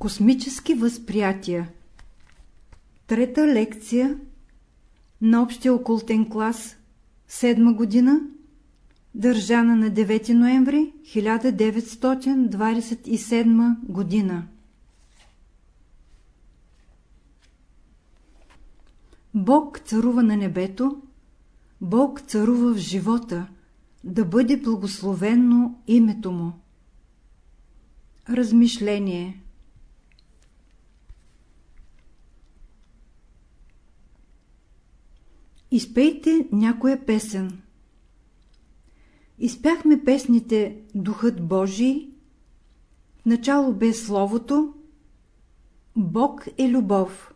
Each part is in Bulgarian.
Космически възприятия Трета лекция на общия окултен клас, седма година, държана на 9 ноември 1927 година. Бог царува на небето, Бог царува в живота, да бъде благословенно името му. Размишление Изпейте някоя песен. Изпяхме песните Духът Божий, начало бе Словото, Бог е любов.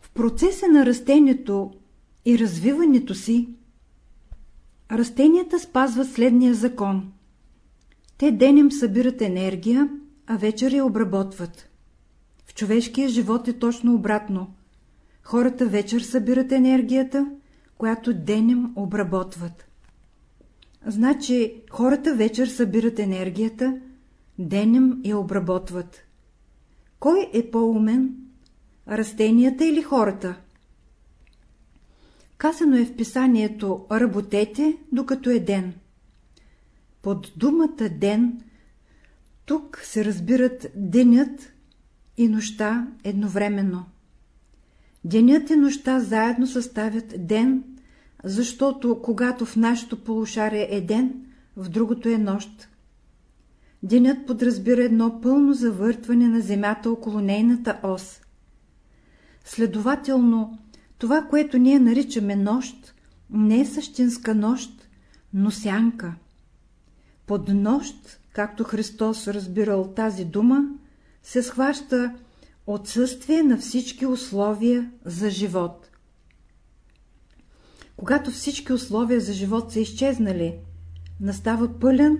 В процеса на растението и развиването си, растенията спазват следния закон. Те денем събират енергия, а вечер я обработват. В човешкия живот е точно обратно. Хората вечер събират енергията, която денем обработват. Значи хората вечер събират енергията, денем я обработват. Кой е по-умен? Растенията или хората? Казано е в писанието «Работете, докато е ден». Под думата «ден» тук се разбират денят и нощта едновременно. Денят и нощта заедно съставят ден, защото когато в нашето полушарие е ден, в другото е нощ. Денят подразбира едно пълно завъртване на Земята около нейната ос. Следователно, това, което ние наричаме нощ, не е същинска нощ, но сянка. Под нощ, както Христос разбирал тази дума, се схваща отсъствие на всички условия за живот. Когато всички условия за живот са изчезнали, настава пълен,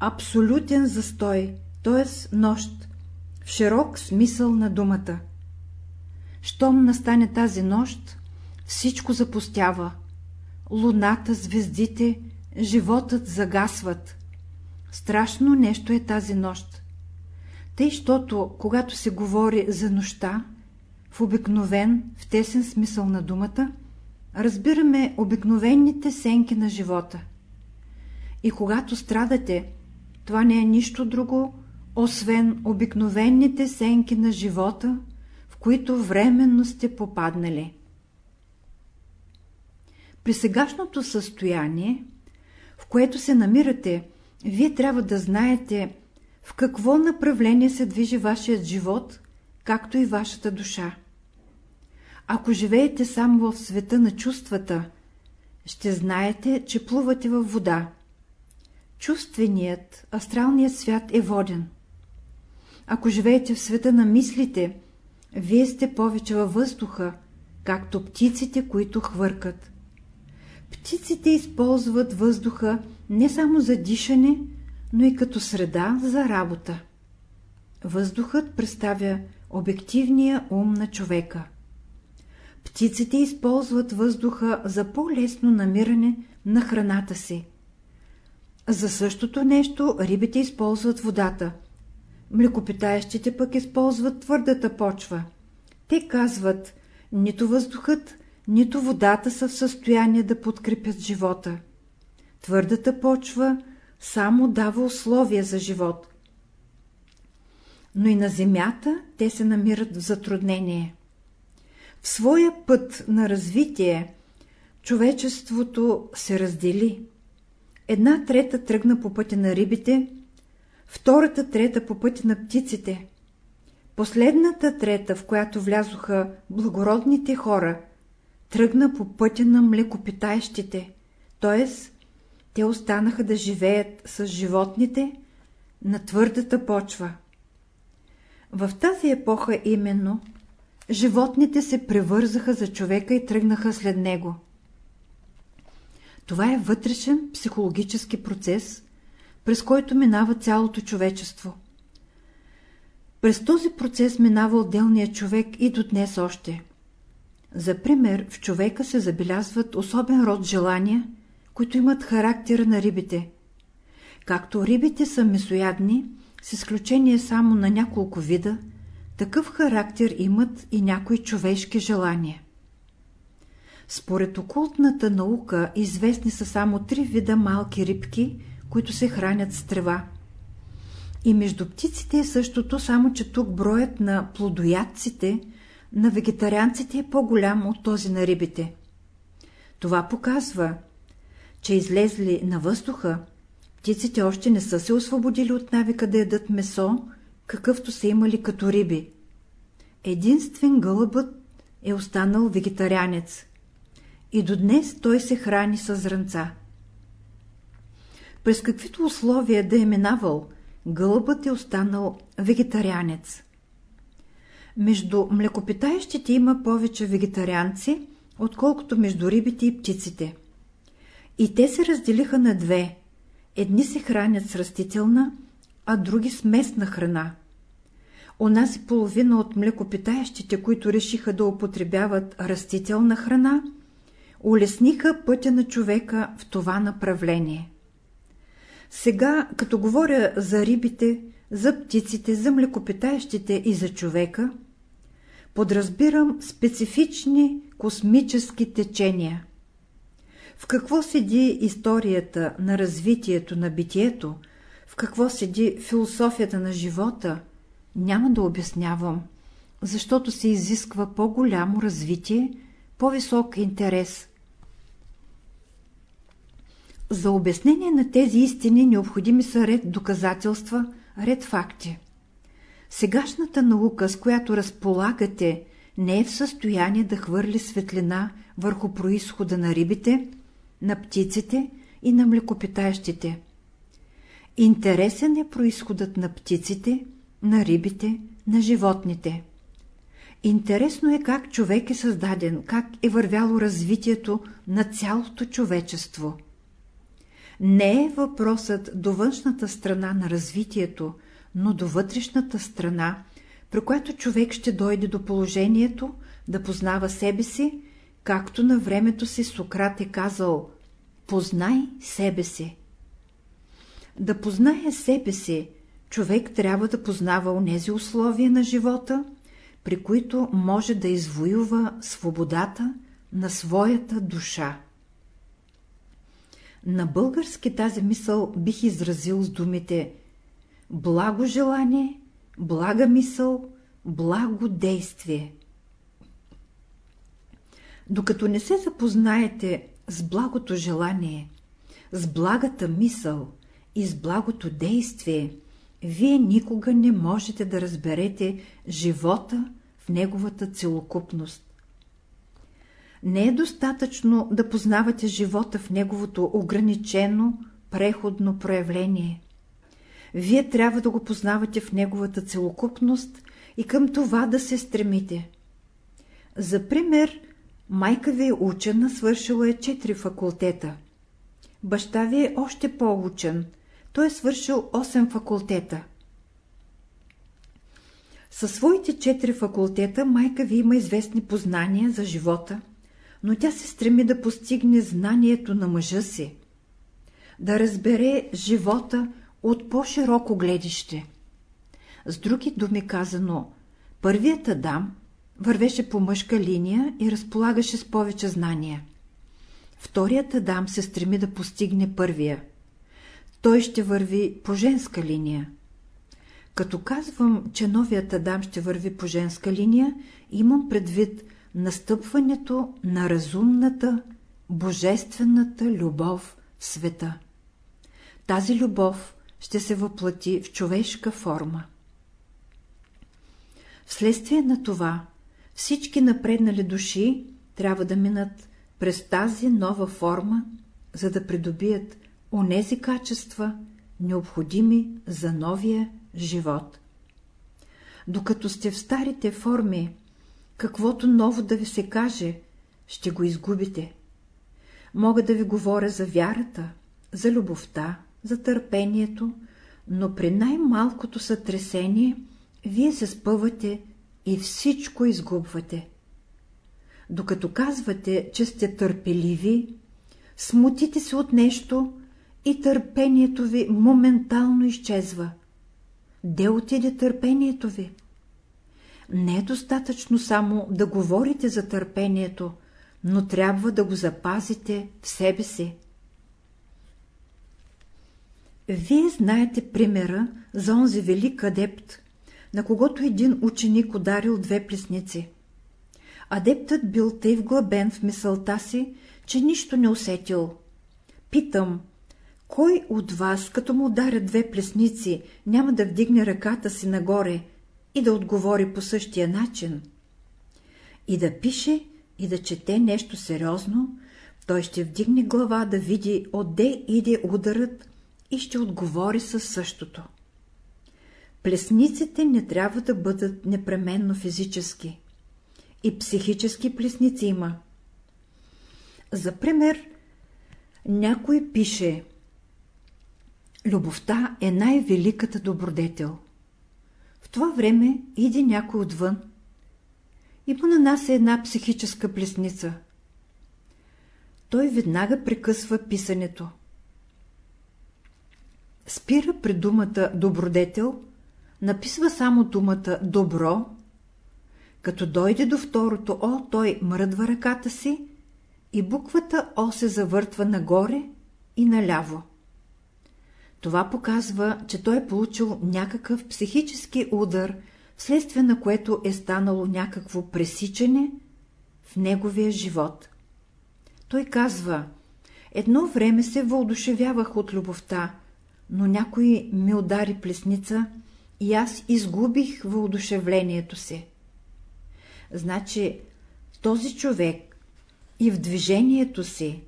абсолютен застой, т.е. нощ, в широк смисъл на думата. Щом настане тази нощ, всичко запустява. Луната, звездите, животът загасват. Страшно нещо е тази нощ. Тъй, щото, когато се говори за нощта, в обикновен, в тесен смисъл на думата, разбираме обикновените сенки на живота. И когато страдате, това не е нищо друго, освен обикновените сенки на живота, в които временно сте попаднали. При сегашното състояние, в което се намирате, вие трябва да знаете, в какво направление се движи вашият живот, както и вашата душа. Ако живеете само в света на чувствата, ще знаете, че плувате във вода. Чувственият, астралният свят е воден. Ако живеете в света на мислите, вие сте повече във въздуха, както птиците, които хвъркат. Птиците използват въздуха не само за дишане, но и като среда за работа. Въздухът представя обективния ум на човека. Птиците използват въздуха за по-лесно намиране на храната си. За същото нещо рибите използват водата. Млекопитаещите пък използват твърдата почва. Те казват, нито въздухът, нито водата са в състояние да подкрепят живота. Твърдата почва само дава условия за живот. Но и на земята те се намират в затруднение. В своя път на развитие човечеството се раздели. Една трета тръгна по пътя на рибите, втората трета по пътя на птиците. Последната трета, в която влязоха благородните хора, тръгна по пътя на млекопитаещите, т.е те останаха да живеят с животните на твърдата почва. В тази епоха именно животните се превързаха за човека и тръгнаха след него. Това е вътрешен психологически процес, през който минава цялото човечество. През този процес минава отделният човек и до днес още. За пример, в човека се забелязват особен род желания – които имат характера на рибите. Както рибите са месоядни, с изключение само на няколко вида, такъв характер имат и някои човешки желания. Според окултната наука известни са само три вида малки рибки, които се хранят с трева. И между птиците е същото, само че тук броят на плодоядците, на вегетарианците е по-голям от този на рибите. Това показва, че излезли на въздуха, птиците още не са се освободили от навика да ядат месо, какъвто са имали като риби. Единствен гълъбът е останал вегетарианец. И до днес той се храни с зранца. През каквито условия да е минавал, гълъбът е останал вегетарианец. Между млекопитаещите има повече вегетарианци, отколкото между рибите и птиците. И те се разделиха на две. Едни се хранят с растителна, а други с местна храна. Онази половина от млекопитаещите, които решиха да употребяват растителна храна, улесниха пътя на човека в това направление. Сега, като говоря за рибите, за птиците, за млекопитаещите и за човека, подразбирам специфични космически течения. В какво седи историята на развитието на битието, в какво седи философията на живота, няма да обяснявам, защото се изисква по-голямо развитие, по-висок интерес. За обяснение на тези истини необходими са ред доказателства, ред факти. Сегашната наука, с която разполагате, не е в състояние да хвърли светлина върху происхода на рибите, на птиците и на млекопитаещите. Интересен е происходът на птиците, на рибите, на животните. Интересно е как човек е създаден, как е вървяло развитието на цялото човечество. Не е въпросът до външната страна на развитието, но до вътрешната страна, при която човек ще дойде до положението да познава себе си, както на времето си Сократ е казал «Познай себе си». Да познае себе си, човек трябва да познава онези условия на живота, при които може да извоюва свободата на своята душа. На български тази мисъл бих изразил с думите благо желание, блага мисъл, благо действие. Докато не се запознаете с благото желание, с благата мисъл и с благото действие, вие никога не можете да разберете живота в неговата целокупност. Не е достатъчно да познавате живота в неговото ограничено, преходно проявление. Вие трябва да го познавате в неговата целокупност и към това да се стремите. За пример, майка ви е учена, свършила е четири факултета. Баща ви е още по-учен, той е свършил 8 факултета. Със своите четири факултета майка ви има известни познания за живота, но тя се стреми да постигне знанието на мъжа си, да разбере живота от по-широко гледище. С други думи казано, първият Адам вървеше по мъжка линия и разполагаше с повече знания. Вторият Адам се стреми да постигне първия. Той ще върви по женска линия. Като казвам, че новият Адам ще върви по женска линия, имам предвид настъпването на разумната, божествената любов в света. Тази любов ще се въплати в човешка форма. Вследствие на това всички напреднали души трябва да минат през тази нова форма, за да придобият онези качества, необходими за новия живот. Докато сте в старите форми, каквото ново да ви се каже, ще го изгубите. Мога да ви говоря за вярата, за любовта, за търпението, но при най-малкото сътресение вие се спъвате и всичко изгубвате. Докато казвате, че сте търпеливи, смутите се от нещо и търпението ви моментално изчезва. Де отиде търпението ви? Не е достатъчно само да говорите за търпението, но трябва да го запазите в себе си. Вие знаете примера за онзи велик адепт, на когото един ученик ударил две плесници. Адептът бил тъй вглъбен в мисълта си, че нищо не усетил. Питам, кой от вас, като му ударят две плесници, няма да вдигне ръката си нагоре и да отговори по същия начин? И да пише, и да чете нещо сериозно, той ще вдигне глава да види отде иде ударът и ще отговори със същото. Плесниците не трябва да бъдат непременно физически. И психически плесници има. За пример, някой пише Любовта е най-великата добродетел. В това време иде някой отвън и му нанася една психическа плесница. Той веднага прекъсва писането. Спира при думата добродетел, написва само думата добро, като дойде до второто О, той мръдва ръката си и буквата О се завъртва нагоре и наляво. Това показва, че той е получил някакъв психически удар, вследствие на което е станало някакво пресичане в неговия живот. Той казва, едно време се въодушевявах от любовта, но някой ми удари плесница и аз изгубих въодушевлението си. Значи този човек и в движението си,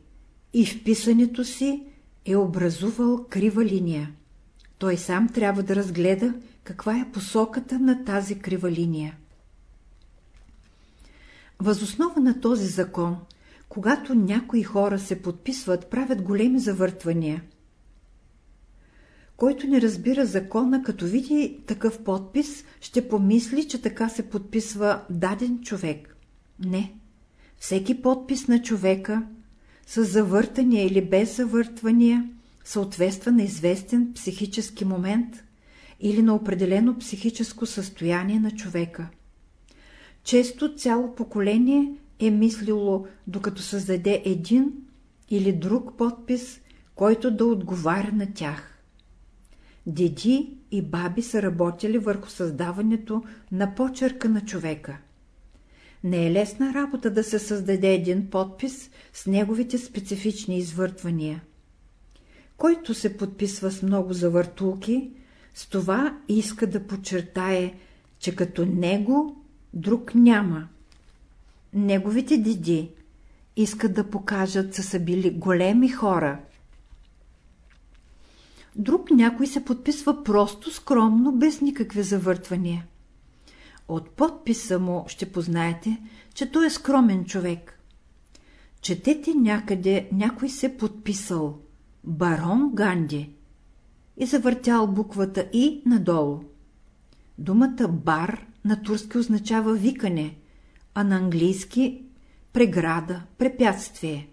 и в писането си е образувал крива линия. Той сам трябва да разгледа каква е посоката на тази крива линия. Възоснова на този закон, когато някои хора се подписват, правят големи завъртвания. Който не разбира закона, като види такъв подпис, ще помисли, че така се подписва даден човек. Не. Всеки подпис на човека с завъртания или без завъртвания, съответства на известен психически момент или на определено психическо състояние на човека. Често цяло поколение е мислило, докато създаде един или друг подпис, който да отговаря на тях. Деди и баби са работили върху създаването на почерка на човека. Не е лесна работа да се създаде един подпис с неговите специфични извъртвания. Който се подписва с много завъртулки, с това иска да подчертае, че като него друг няма. Неговите деди искат да покажат, че са били големи хора. Друг някой се подписва просто, скромно, без никакви завъртвания. От подписа му ще познаете, че той е скромен човек. Четете някъде, някой се подписал Барон Ганди и завъртял буквата И надолу. Думата бар на турски означава викане, а на английски преграда, препятствие.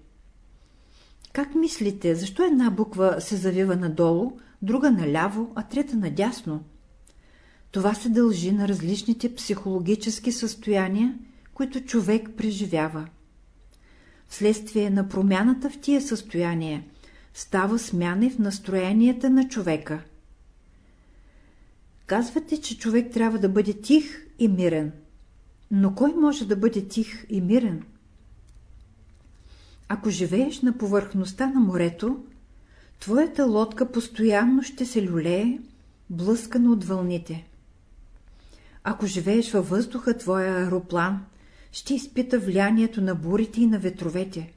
Как мислите, защо една буква се завива надолу, друга наляво, а трета надясно? Това се дължи на различните психологически състояния, които човек преживява. Вследствие на промяната в тия състояния става смяна в настроенията на човека. Казвате, че човек трябва да бъде тих и мирен. Но кой може да бъде тих и мирен? Ако живееш на повърхността на морето, твоята лодка постоянно ще се люлее, блъскана от вълните. Ако живееш във въздуха, твоя аероплан ще изпита влиянието на бурите и на ветровете.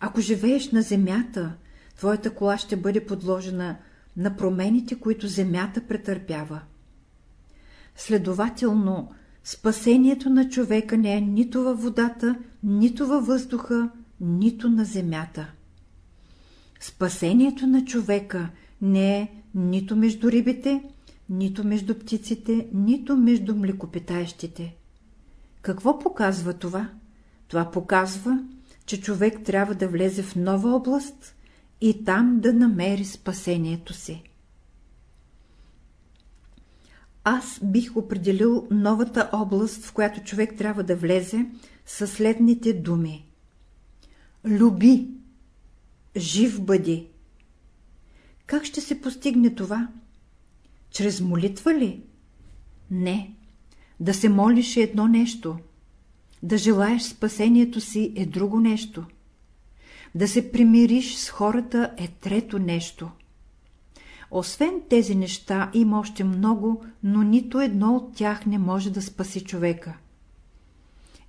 Ако живееш на земята, твоята кола ще бъде подложена на промените, които земята претърпява. Следователно, спасението на човека не е нито във водата, нито във въздуха, нито на земята. Спасението на човека не е нито между рибите, нито между птиците, нито между млекопитаещите. Какво показва това? Това показва, че човек трябва да влезе в нова област и там да намери спасението си. Аз бих определил новата област, в която човек трябва да влезе, със следните думи. Люби, жив бъди. Как ще се постигне това? Чрез молитва ли? Не. Да се молиш е едно нещо. Да желаеш спасението си е друго нещо. Да се примириш с хората е трето нещо. Освен тези неща има още много, но нито едно от тях не може да спаси човека.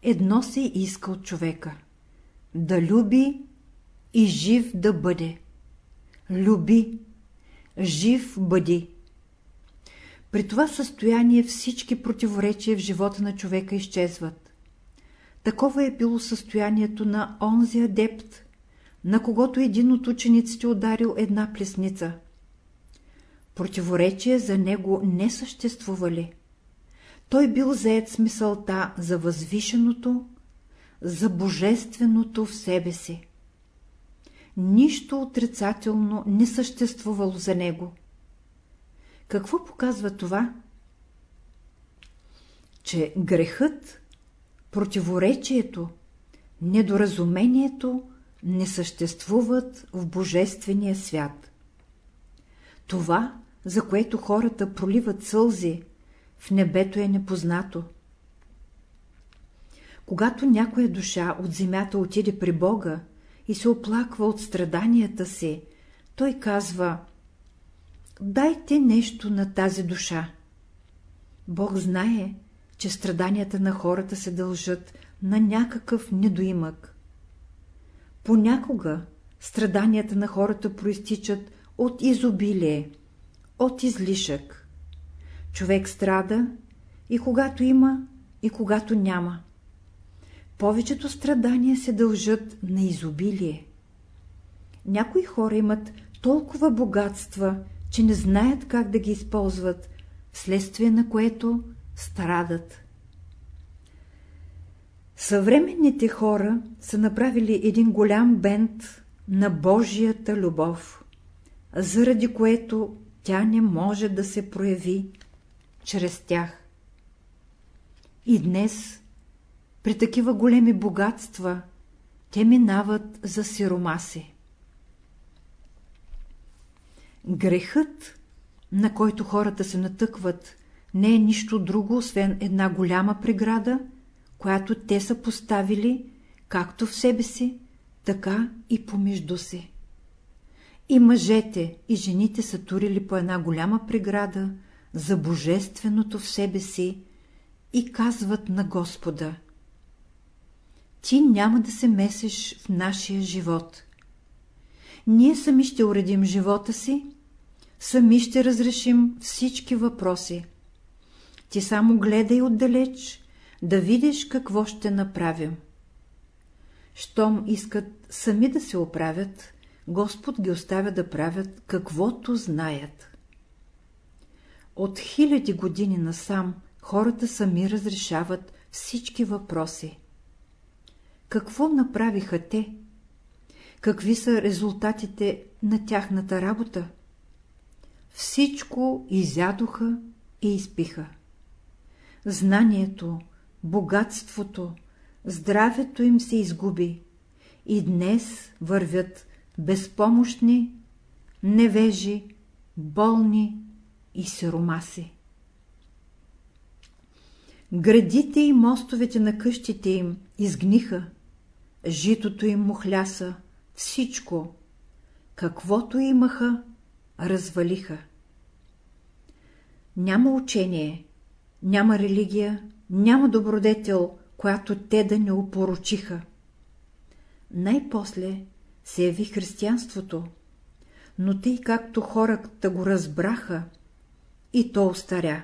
Едно се иска от човека – да люби и жив да бъде. Люби, жив бъди. При това състояние всички противоречия в живота на човека изчезват. Такова е било състоянието на онзи адепт, на когото един от учениците ударил една плесница. Противоречия за него не съществували. Той бил заед с мисълта за възвишеното, за божественото в себе си. Нищо отрицателно не съществувало за него. Какво показва това? Че грехът, противоречието, недоразумението не съществуват в Божествения свят. Това, за което хората проливат сълзи, в небето е непознато. Когато някоя душа от земята отиде при Бога и се оплаква от страданията си, той казва «Дайте нещо на тази душа». Бог знае, че страданията на хората се дължат на някакъв недоимък. Понякога страданията на хората проистичат от изобилие, от излишък. Човек страда и когато има, и когато няма. Повечето страдания се дължат на изобилие. Някои хора имат толкова богатства, че не знаят как да ги използват, вследствие на което страдат. Съвременните хора са направили един голям бент на Божията любов, заради което тя не може да се прояви чрез тях. И днес, при такива големи богатства, те минават за сиромаси. Грехът, на който хората се натъкват, не е нищо друго, освен една голяма преграда, която те са поставили както в себе си, така и помежду си. И мъжете, и жените са турили по една голяма преграда за божественото в себе си и казват на Господа Ти няма да се месиш в нашия живот. Ние сами ще уредим живота си, сами ще разрешим всички въпроси. Ти само гледай отдалеч, да видиш какво ще направим. Щом искат сами да се оправят, Господ ги оставя да правят каквото знаят. От хиляди години насам хората сами разрешават всички въпроси. Какво направиха те? Какви са резултатите на тяхната работа? Всичко изядоха и изпиха. Знанието, богатството, здравето им се изгуби и днес вървят безпомощни, невежи, болни и сиромаси. Градите и мостовете на къщите им изгниха, житото им мухляса, всичко, каквото имаха, развалиха. Няма учение, няма религия, няма добродетел, която те да не опорочиха. Най-после се яви християнството, но тъй както хората го разбраха, и то остаря.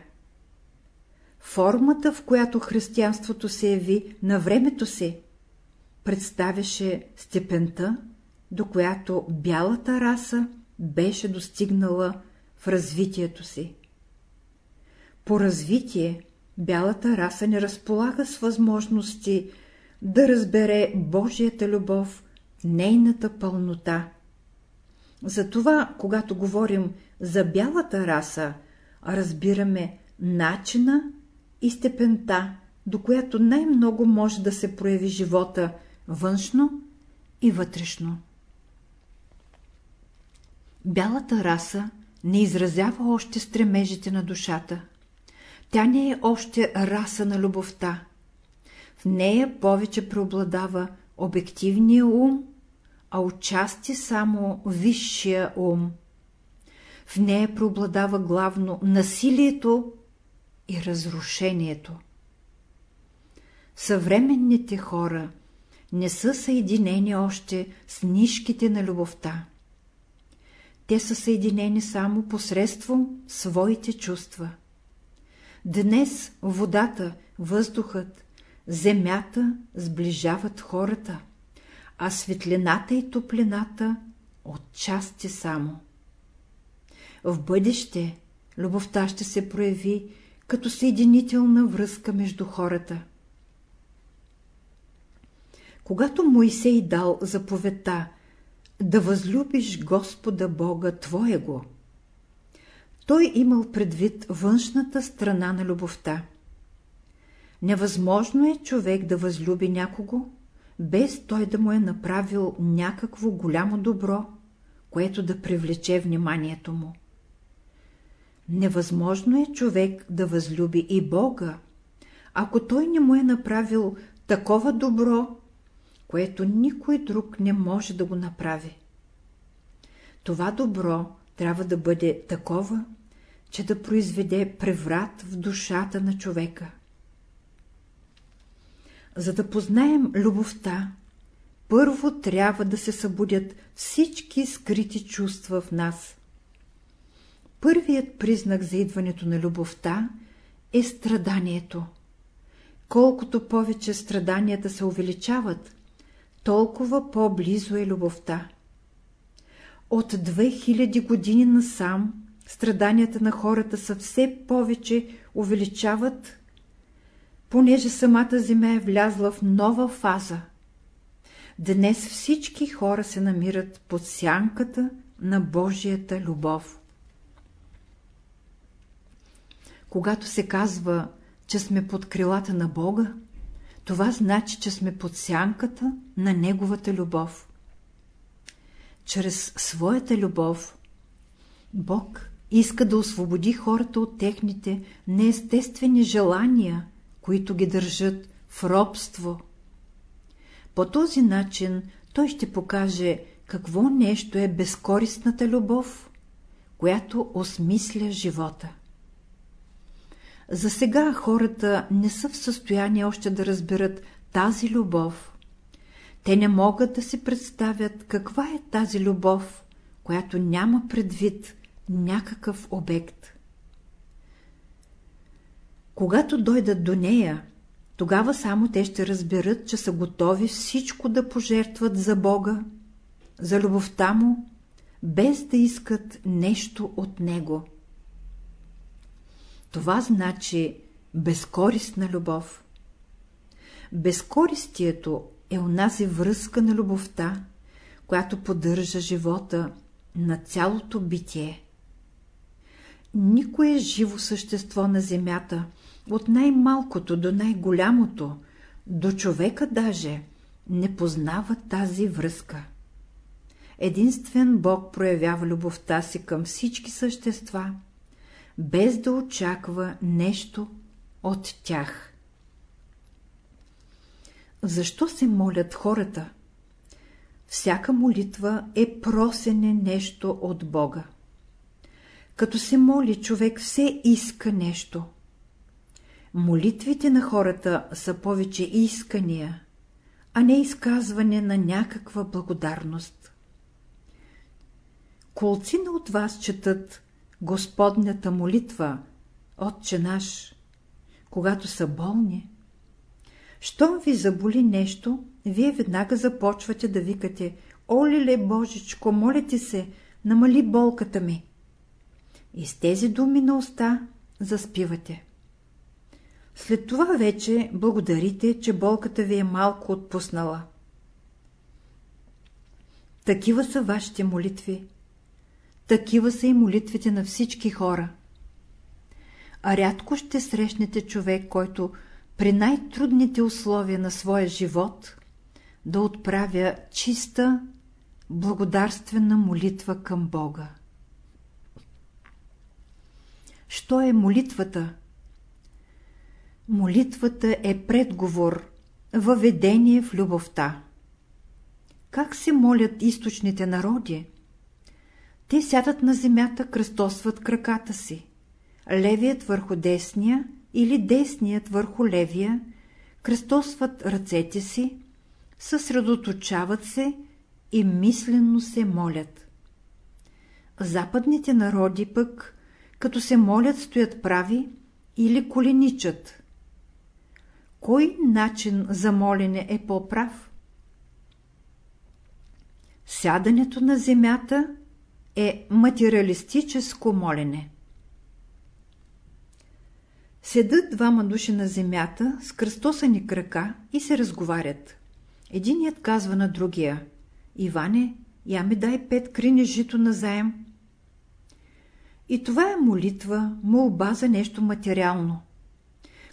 Формата, в която християнството се яви на времето си, представяше степента, до която бялата раса беше достигнала в развитието си. По развитие бялата раса не разполага с възможности да разбере Божията любов нейната пълнота. Затова, когато говорим за бялата раса, разбираме начина и степента, до която най-много може да се прояви живота външно и вътрешно. Бялата раса не изразява още стремежите на душата. Тя не е още раса на любовта. В нея повече преобладава обективния ум, а отчасти само висшия ум. В нея преобладава главно насилието и разрушението. Съвременните хора не са съединени още с нишките на любовта. Те са съединени само посредством своите чувства. Днес водата, въздухът, земята сближават хората, а светлината и топлината отчасти само. В бъдеще любовта ще се прояви като съединителна връзка между хората. Когато Моисей дал заповедта да възлюбиш Господа Бога Твоего, той имал предвид външната страна на любовта. Невъзможно е човек да възлюби някого, без той да му е направил някакво голямо добро, което да привлече вниманието му. Невъзможно е човек да възлюби и Бога, ако той не му е направил такова добро, което никой друг не може да го направи. Това добро трябва да бъде такова, че да произведе преврат в душата на човека. За да познаем любовта, първо трябва да се събудят всички скрити чувства в нас. Първият признак за идването на любовта е страданието. Колкото повече страданията се увеличават, толкова по-близо е любовта. От 2000 години насам страданията на хората са все повече увеличават, понеже самата земя е влязла в нова фаза. Днес всички хора се намират под сянката на Божията любов. Когато се казва, че сме под крилата на Бога, това значи, че сме под сянката на Неговата любов. Чрез своята любов Бог иска да освободи хората от техните неестествени желания, които ги държат в робство. По този начин той ще покаже какво нещо е безкористната любов, която осмисля живота. За сега хората не са в състояние още да разберат тази любов. Те не могат да си представят каква е тази любов, която няма предвид някакъв обект. Когато дойдат до нея, тогава само те ще разберат, че са готови всичко да пожертват за Бога, за любовта Му, без да искат нещо от Него. Това значи безкористна любов. Безкористието е онази връзка на любовта, която поддържа живота на цялото битие. Никое живо същество на земята, от най-малкото до най-голямото, до човека даже, не познава тази връзка. Единствен Бог проявява любовта си към всички същества – без да очаква нещо от тях. Защо се молят хората? Всяка молитва е просене нещо от Бога. Като се моли, човек все иска нещо. Молитвите на хората са повече искания, а не изказване на някаква благодарност. Колцина от вас четат Господнята молитва, Отче наш, когато са болни. Щом ви заболи нещо, вие веднага започвате да викате «Олиле, Божичко, моля ти се, намали болката ми!» И с тези думи на уста заспивате. След това вече благодарите, че болката ви е малко отпуснала. Такива са вашите молитви, такива са и молитвите на всички хора. А рядко ще срещнете човек, който при най-трудните условия на своя живот да отправя чиста, благодарствена молитва към Бога. Що е молитвата? Молитвата е предговор, въведение в любовта. Как се молят източните народи? Те сядат на земята, кръстосват краката си. Левият върху десния или десният върху левия, кръстосват ръцете си, съсредоточават се и мисленно се молят. Западните народи пък, като се молят, стоят прави или коленичат. Кой начин за молене е по-прав? Сядането на земята е материалистическо молене. Седат двама души на земята с кръстосани крака и се разговарят. Единият казва на другия Иване, я ми дай пет крини жито на заем. И това е молитва, молба за нещо материално.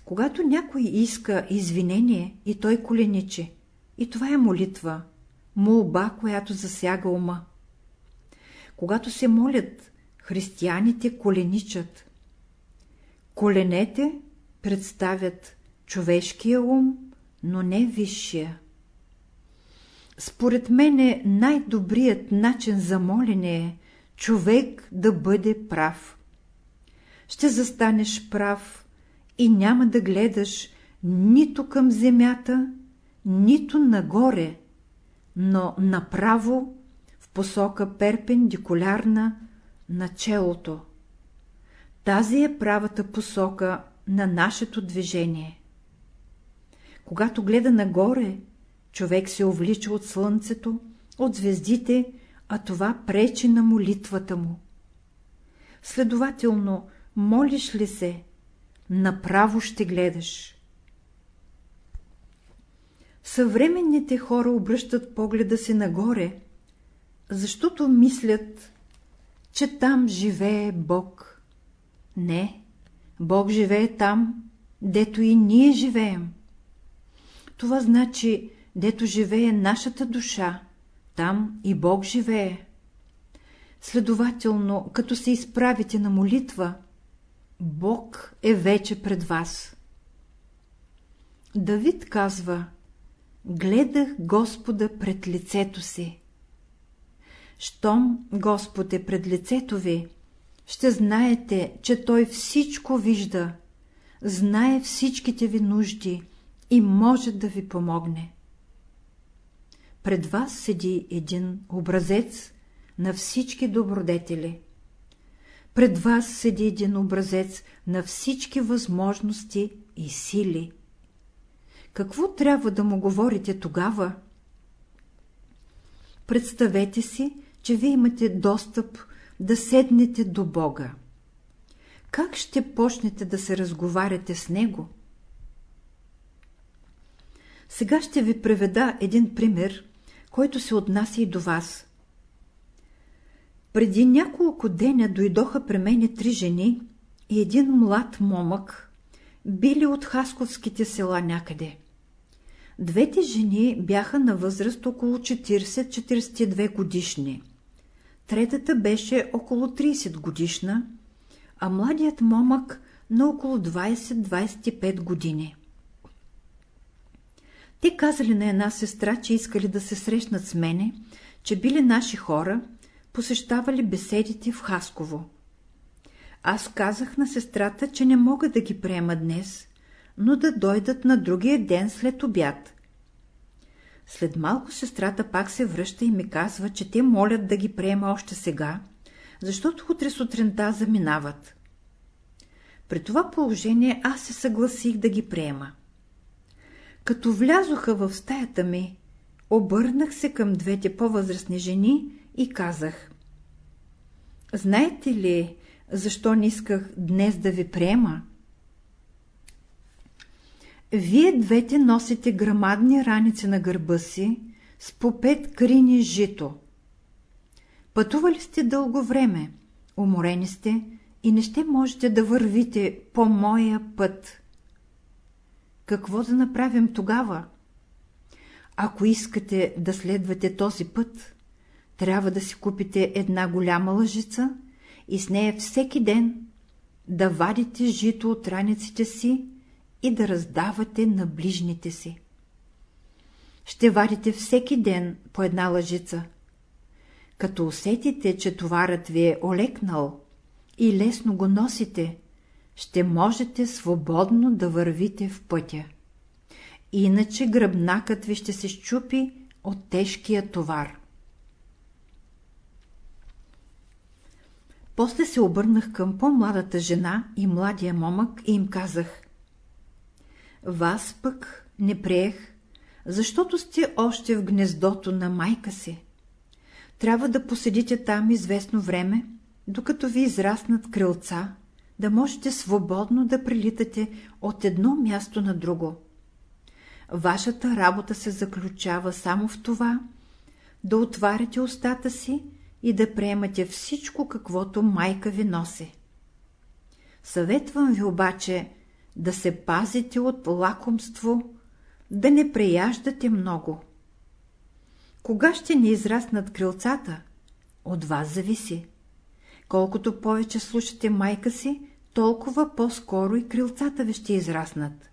Когато някой иска извинение и той коленичи, и това е молитва, молба, която засяга ума. Когато се молят, християните коленичат. Коленете представят човешкия ум, но не висшия. Според мен най-добрият начин за молене е човек да бъде прав. Ще застанеш прав и няма да гледаш нито към земята, нито нагоре, но направо в посока перпендикулярна на челото. Тази е правата посока на нашето движение. Когато гледа нагоре, човек се увлича от слънцето, от звездите, а това пречи на молитвата му. Следователно, молиш ли се, направо ще гледаш. Съвременните хора обръщат погледа си нагоре, защото мислят, че там живее Бог. Не, Бог живее там, дето и ние живеем. Това значи, дето живее нашата душа, там и Бог живее. Следователно, като се изправите на молитва, Бог е вече пред вас. Давид казва, гледах Господа пред лицето си. Щом Господ е пред лицето ви, ще знаете, че Той всичко вижда, знае всичките ви нужди и може да ви помогне. Пред вас седи един образец на всички добродетели. Пред вас седи един образец на всички възможности и сили. Какво трябва да му говорите тогава? Представете си, че вие имате достъп да седнете до Бога. Как ще почнете да се разговаряте с Него? Сега ще ви преведа един пример, който се отнася и до вас. Преди няколко деня дойдоха при мене три жени и един млад момък, били от хасковските села някъде. Двете жени бяха на възраст около 40-42 годишни. Третата беше около 30 годишна, а младият момък на около 20-25 години. Те казали на една сестра, че искали да се срещнат с мене, че били наши хора, посещавали беседите в Хасково. Аз казах на сестрата, че не мога да ги приема днес, но да дойдат на другия ден след обяд. След малко сестрата пак се връща и ми казва, че те молят да ги приема още сега, защото утре сутринта заминават. При това положение аз се съгласих да ги приема. Като влязоха в стаята ми, обърнах се към двете по-възрастни жени и казах Знаете ли, защо не исках днес да ви приема? Вие двете носите грамадни раници на гърба си с по пет крини жито. Пътували сте дълго време, уморени сте и не ще можете да вървите по моя път. Какво да направим тогава? Ако искате да следвате този път, трябва да си купите една голяма лъжица и с нея всеки ден да вадите жито от раниците си и да раздавате на ближните си. Ще вадите всеки ден по една лъжица. Като усетите, че товарът ви е олекнал и лесно го носите, ще можете свободно да вървите в пътя. Иначе гръбнакът ви ще се щупи от тежкия товар. После се обърнах към по-младата жена и младия момък и им казах Вас пък не приех, защото сте още в гнездото на майка си. Трябва да поседите там известно време, докато ви израснат крилца, да можете свободно да прилитате от едно място на друго. Вашата работа се заключава само в това, да отваряте устата си и да приемате всичко, каквото майка ви носи. Съветвам ви обаче да се пазите от лакомство, да не преяждате много. Кога ще ни израснат крилцата? От вас зависи. Колкото повече слушате майка си, толкова по-скоро и крилцата ви ще израснат.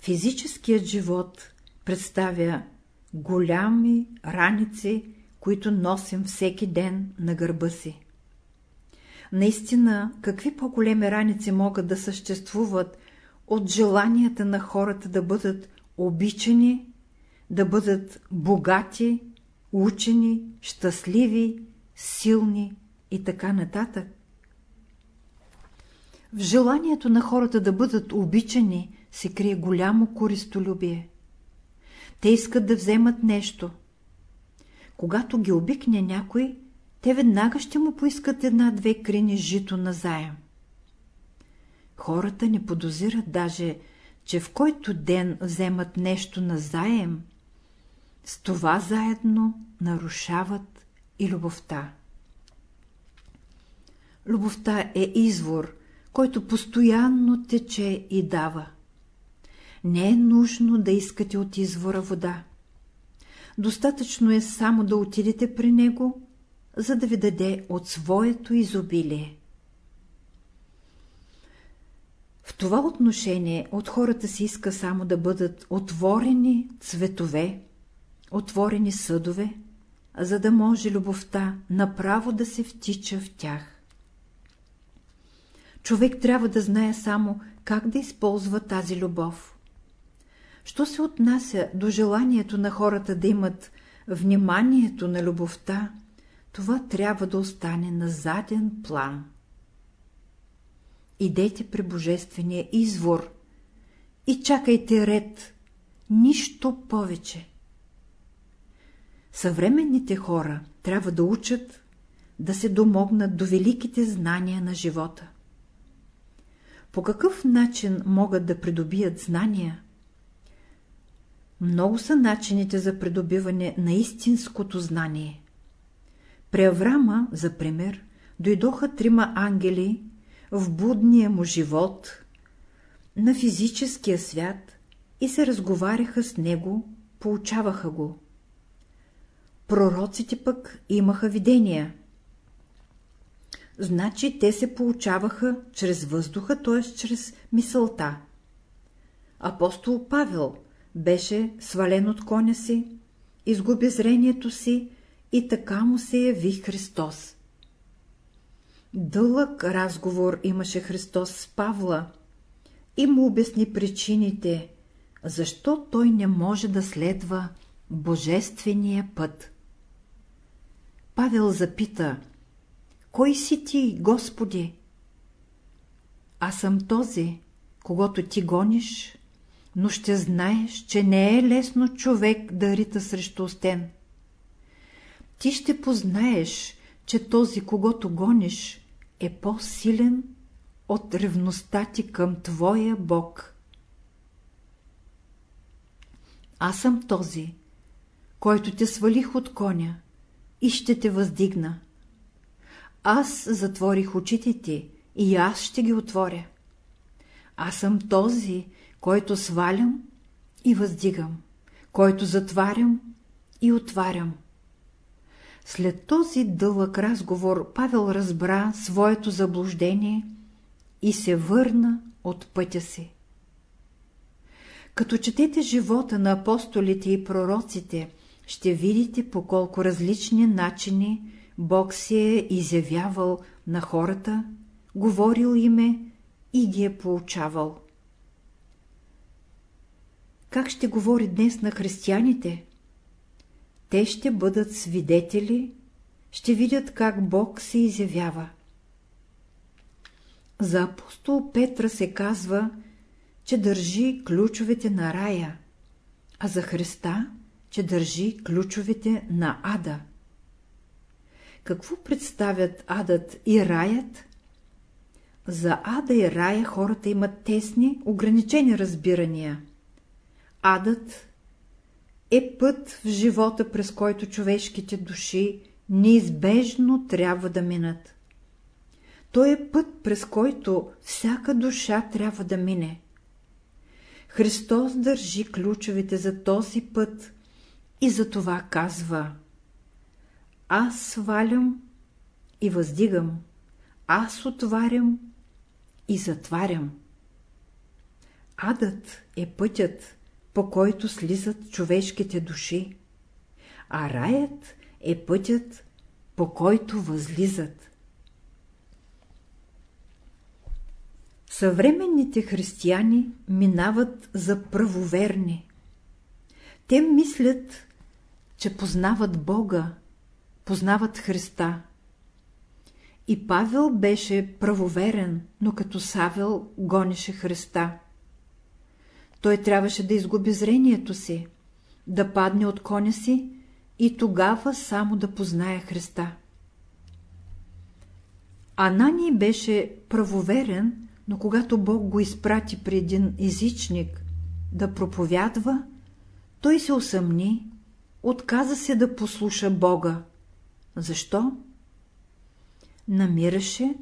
Физическият живот представя голями раници, които носим всеки ден на гърба си. Наистина, какви по-големи раници могат да съществуват от желанията на хората да бъдат обичани, да бъдат богати, учени, щастливи, силни и така нататък? В желанието на хората да бъдат обичани се крие голямо користолюбие. Те искат да вземат нещо. Когато ги обикне някой, те веднага ще му поискат една-две крини жито на заем. Хората не подозират даже, че в който ден вземат нещо на заем, с това заедно нарушават и любовта. Любовта е извор, който постоянно тече и дава не е нужно да искате от извора вода. Достатъчно е само да отидете при него, за да ви даде от своето изобилие. В това отношение от хората се иска само да бъдат отворени цветове, отворени съдове, за да може любовта направо да се втича в тях. Човек трябва да знае само как да използва тази любов. Що се отнася до желанието на хората да имат вниманието на любовта, това трябва да остане на заден план. Идете при Божествения извор и чакайте ред, нищо повече. Съвременните хора трябва да учат да се домогнат до великите знания на живота. По какъв начин могат да придобият знания? Много са начините за придобиване на истинското знание. При Аврама, за пример, дойдоха трима ангели в будния му живот на физическия свят и се разговаряха с него, получаваха го. Пророците пък имаха видения. Значи те се получаваха чрез въздуха, т.е. чрез мисълта. Апостол Павел – беше свален от коня си, изгуби зрението си и така му се яви Христос. Дълъг разговор имаше Христос с Павла и му обясни причините, защо той не може да следва Божествения път. Павел запита, Кой си ти, Господи? Аз съм този, когато ти гониш, но ще знаеш, че не е лесно човек да рита срещу стен. Ти ще познаеш, че този, когато гониш, е по-силен от ревността ти към твоя Бог. Аз съм този, който те свалих от коня и ще те въздигна. Аз затворих очите ти и аз ще ги отворя. Аз съм този, който свалям и въздигам, който затварям и отварям. След този дълъг разговор Павел разбра своето заблуждение и се върна от пътя си. Като четете живота на апостолите и пророците, ще видите по колко различни начини Бог се е изявявал на хората, говорил име и ги е получавал. Как ще говори днес на християните? Те ще бъдат свидетели, ще видят как Бог се изявява. За апостол Петра се казва, че държи ключовете на рая, а за Христа, че държи ключовете на ада. Какво представят адът и раят? За ада и рая хората имат тесни, ограничени разбирания. Адът е път в живота, през който човешките души неизбежно трябва да минат. Той е път, през който всяка душа трябва да мине. Христос държи ключовете за този път и за това казва Аз свалям и въздигам, аз отварям и затварям. Адът е пътят, по който слизат човешките души, а раят е пътят, по който възлизат. Съвременните християни минават за правоверни. Те мислят, че познават Бога, познават Христа. И Павел беше правоверен, но като Савел гонеше Христа. Той трябваше да изгуби зрението си, да падне от коня си и тогава само да познае Христа. Анани беше правоверен, но когато Бог го изпрати при един езичник да проповядва, той се усъмни, отказа се да послуша Бога. Защо? Намираше,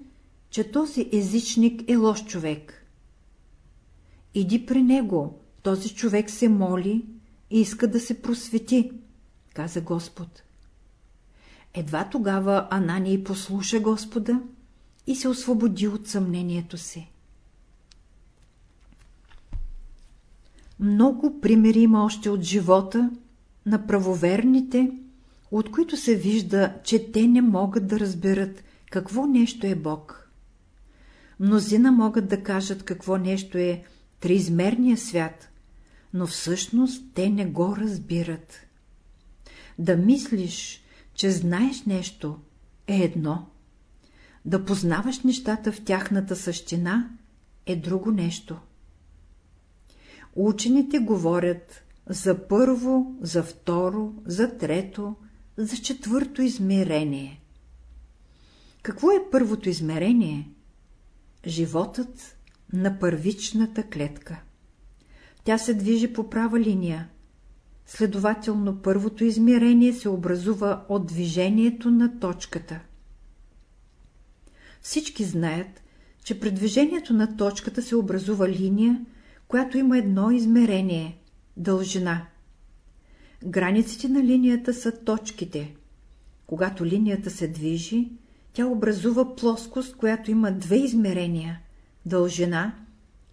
че този езичник е лош човек. Иди при него, този човек се моли и иска да се просвети, каза Господ. Едва тогава Анания послуша Господа и се освободи от съмнението си. Много примери има още от живота на правоверните, от които се вижда, че те не могат да разберат какво нещо е Бог. Мнозина могат да кажат какво нещо е триизмерния свят, но всъщност те не го разбират. Да мислиш, че знаеш нещо, е едно. Да познаваш нещата в тяхната същина е друго нещо. Учените говорят за първо, за второ, за трето, за четвърто измерение. Какво е първото измерение? Животът на първичната клетка. Тя се движи по права линия. Следователно, първото измерение се образува от движението на точката. Всички знаят, че при движението на точката се образува линия, която има едно измерение – дължина. Границите на линията са точките. Когато линията се движи, тя образува плоскост, която има две измерения – дължина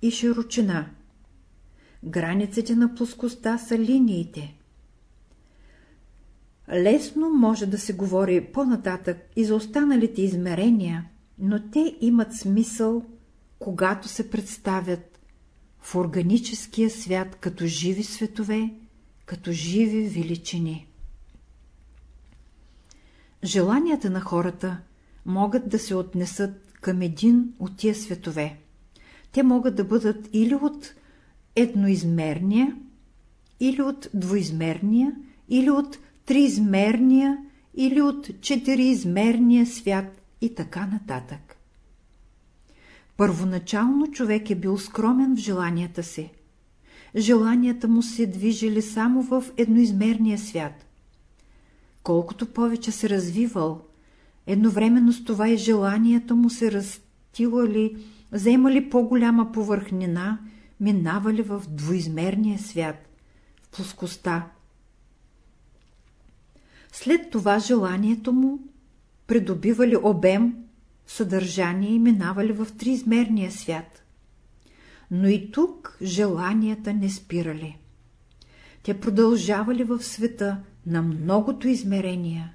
и широчина. Границите на плоскостта са линиите. Лесно може да се говори по-нататък и за останалите измерения, но те имат смисъл, когато се представят в органическия свят като живи светове, като живи величини. Желанията на хората могат да се отнесат към един от тия светове. Те могат да бъдат или от едноизмерния, или от двоизмерния, или от триизмерния, или от четириизмерния свят и така нататък. Първоначално човек е бил скромен в желанията си. Желанията му се движили само в едноизмерния свят. колкото повече се развивал, едновременно с това и желанията му се растилали, заемали по-голяма повърхнина, минавали в двоизмерния свят, в плоскостта. След това желанието му придобивали обем, съдържание и минавали в триизмерния свят. Но и тук желанията не спирали. Те продължавали в света на многото измерения,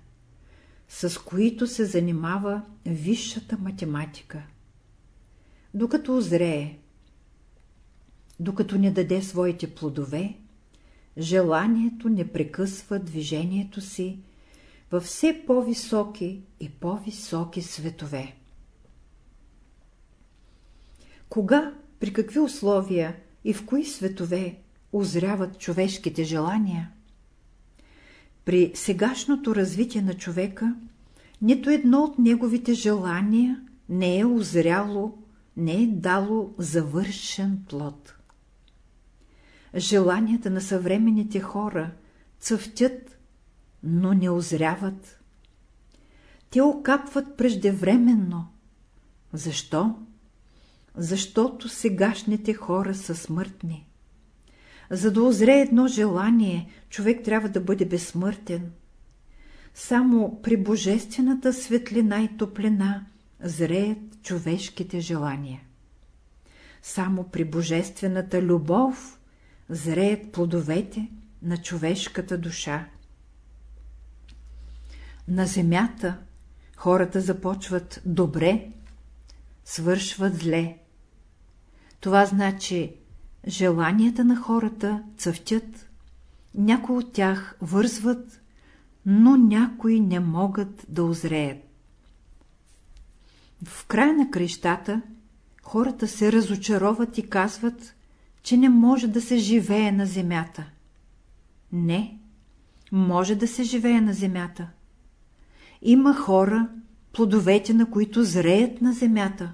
с които се занимава висшата математика. Докато озрее, докато не даде своите плодове, желанието не прекъсва движението си във все по-високи и по-високи светове. Кога, при какви условия и в кои светове озряват човешките желания? При сегашното развитие на човека нито едно от неговите желания не е озряло, не е дало завършен плод. Желанията на съвременните хора цъфтят, но не озряват. Те окапват преждевременно. Защо? Защото сегашните хора са смъртни. За да озре едно желание, човек трябва да бъде безсмъртен. Само при божествената светлина и топлина зреят човешките желания. Само при божествената любов зреят плодовете на човешката душа. На земята хората започват добре, свършват зле. Това значи желанията на хората цъфтят, някои от тях вързват, но някои не могат да озреят. В края на крещата хората се разочароват и казват, че не може да се живее на земята. Не, може да се живее на земята. Има хора, плодовете на които зреят на земята.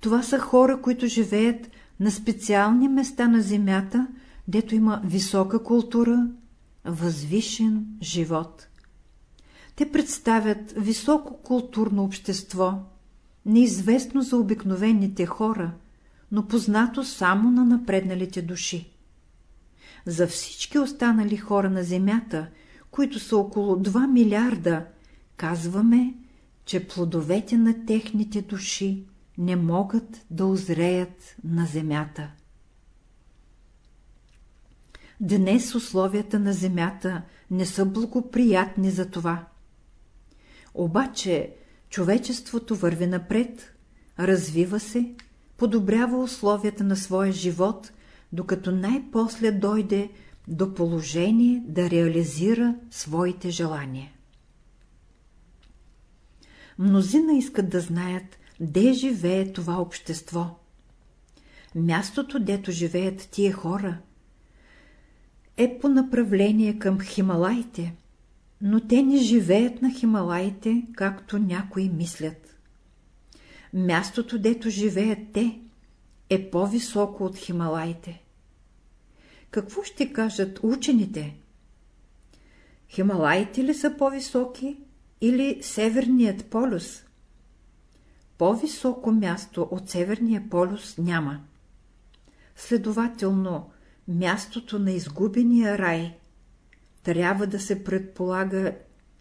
Това са хора, които живеят на специални места на земята, дето има висока култура, възвишен живот. Те представят високо културно общество, неизвестно за обикновените хора, но познато само на напредналите души. За всички останали хора на Земята, които са около 2 милиарда, казваме, че плодовете на техните души не могат да озреят на земята. Днес условията на земята не са благоприятни за това. Обаче човечеството върви напред, развива се, подобрява условията на своя живот, докато най-после дойде до положение да реализира своите желания. Мнозина искат да знаят, де живее това общество. Мястото, дето живеят тия хора, е по направление към Хималайте, но те не живеят на Хималайте, както някои мислят. Мястото, дето живеят те, е по-високо от Хималайте. Какво ще кажат учените? Хималайте ли са по-високи или Северният полюс? По-високо място от Северния полюс няма. Следователно, мястото на изгубения рай трябва да се предполага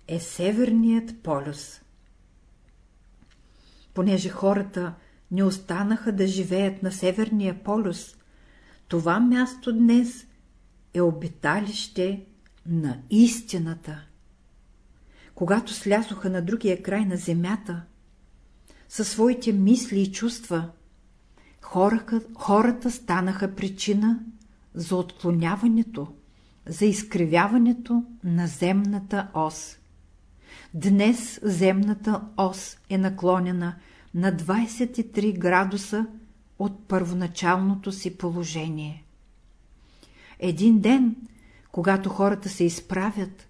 е Северният полюс. Понеже хората не останаха да живеят на Северния полюс, това място днес е обиталище на истината. Когато слязоха на другия край на земята, със своите мисли и чувства, хората, хората станаха причина за отклоняването, за изкривяването на земната ос. Днес земната ос е наклонена на 23 градуса от първоначалното си положение. Един ден, когато хората се изправят,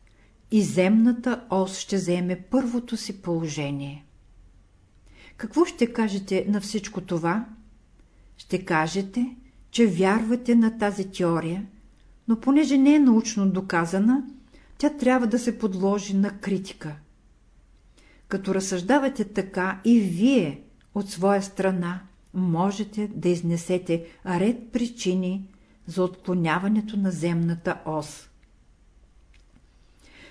и земната ос ще заеме първото си положение. Какво ще кажете на всичко това? Ще кажете, че вярвате на тази теория, но понеже не е научно доказана, тя трябва да се подложи на критика. Като разсъждавате така и вие от своя страна можете да изнесете ред причини за отклоняването на земната ос.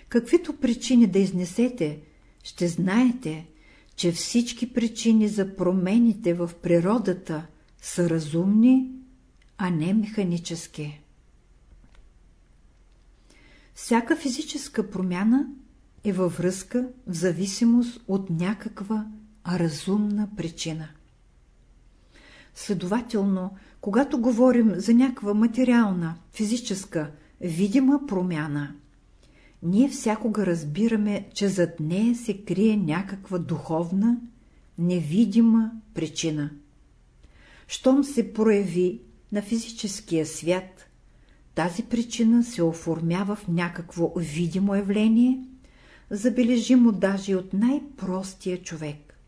Каквито причини да изнесете, ще знаете, че всички причини за промените в природата са разумни, а не механически. Всяка физическа промяна е във връзка в зависимост от някаква разумна причина. Следователно, когато говорим за някаква материална, физическа, видима промяна, ние всякога разбираме, че зад нея се крие някаква духовна, невидима причина. Щом се прояви на физическия свят, тази причина се оформява в някакво видимо явление, забележимо даже от най-простия човек.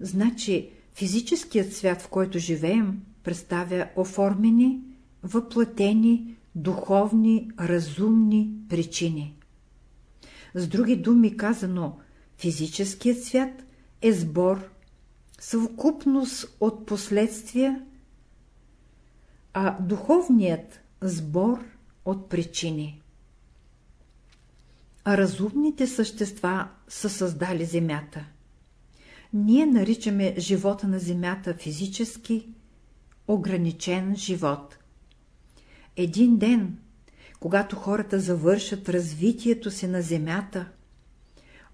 Значи, физическият свят, в който живеем, представя оформени, въплатени, духовни, разумни причини. С други думи казано, физическият свят е сбор, съвкупност от последствия, а духовният сбор от причини. Разумните същества са създали Земята. Ние наричаме живота на Земята физически ограничен живот. Един ден, когато хората завършат развитието си на Земята,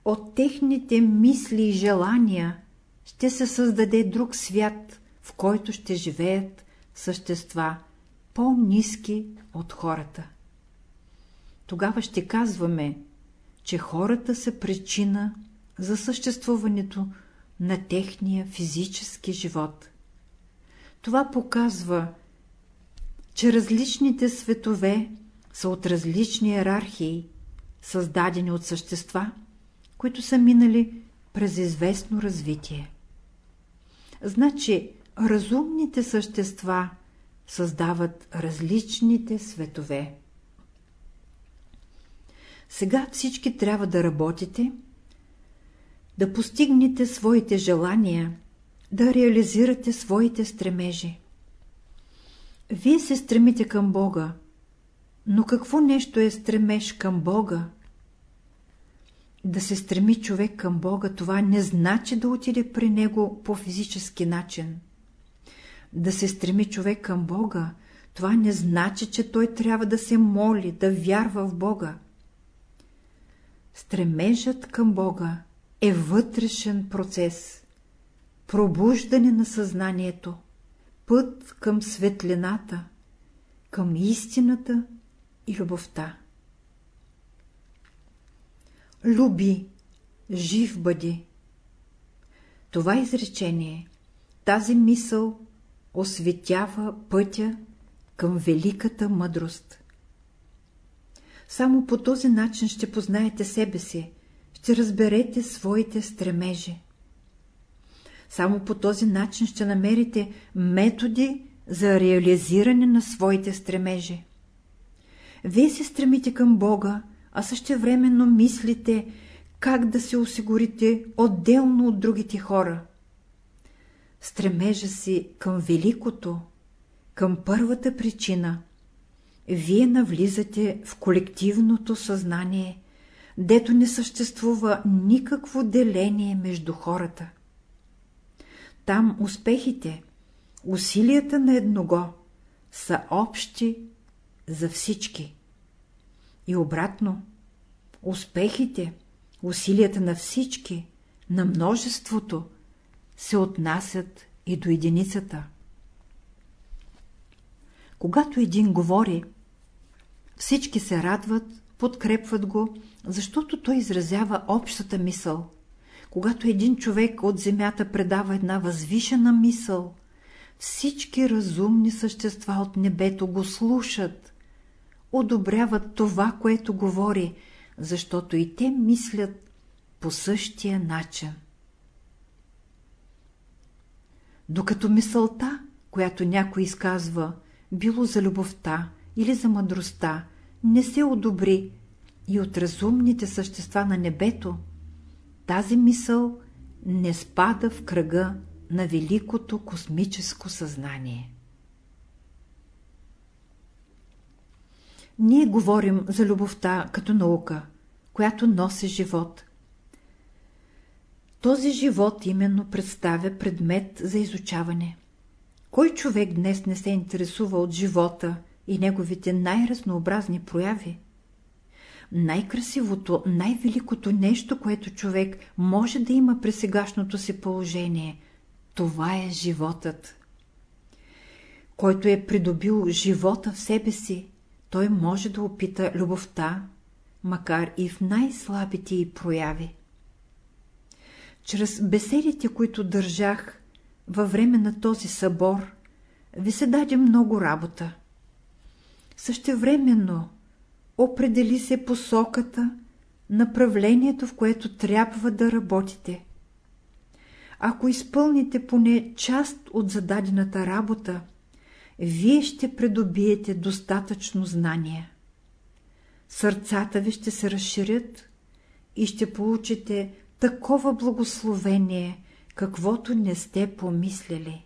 от техните мисли и желания ще се създаде друг свят, в който ще живеят същества по-низки от хората. Тогава ще казваме, че хората са причина за съществуването на техния физически живот. Това показва, че различните светове са от различни иерархии, създадени от същества, които са минали през известно развитие. Значи, разумните същества създават различните светове. Сега всички трябва да работите, да постигнете своите желания, да реализирате своите стремежи. Вие се стремите към Бога, но какво нещо е стремеж към Бога? Да се стреми човек към Бога, това не значи да отиде при Него по физически начин. Да се стреми човек към Бога, това не значи, че той трябва да се моли, да вярва в Бога. Стремежът към Бога е вътрешен процес, пробуждане на съзнанието, път към светлината, към истината и любовта. Люби, жив бъди. Това изречение, тази мисъл осветява пътя към великата мъдрост. Само по този начин ще познаете себе си, ще разберете своите стремежи. Само по този начин ще намерите методи за реализиране на своите стремежи. Вие се стремите към Бога, а същевременно мислите как да се осигурите отделно от другите хора. Стремежа си към великото, към първата причина, вие навлизате в колективното съзнание, дето не съществува никакво деление между хората. Там успехите, усилията на едного са общи за всички. И обратно, успехите, усилията на всички, на множеството, се отнасят и до единицата. Когато един говори, всички се радват, подкрепват го, защото той изразява общата мисъл. Когато един човек от земята предава една възвишена мисъл, всички разумни същества от небето го слушат, одобряват това, което говори, защото и те мислят по същия начин. Докато мисълта, която някой изказва, било за любовта или за мъдростта, не се одобри, и от разумните същества на небето, тази мисъл не спада в кръга на великото космическо съзнание. Ние говорим за любовта като наука, която носи живот. Този живот именно представя предмет за изучаване. Кой човек днес не се интересува от живота и неговите най-разнообразни прояви? Най-красивото, най-великото нещо, което човек може да има при сегашното си положение, това е животът. Който е придобил живота в себе си, той може да опита любовта, макар и в най-слабите й прояви. Чрез беседите, които държах във време на този събор, ви се даде много работа. Същевременно определи се посоката, направлението, в което трябва да работите. Ако изпълните поне част от зададената работа, вие ще придобиете достатъчно знания. Сърцата ви ще се разширят и ще получите такова благословение, каквото не сте помислили.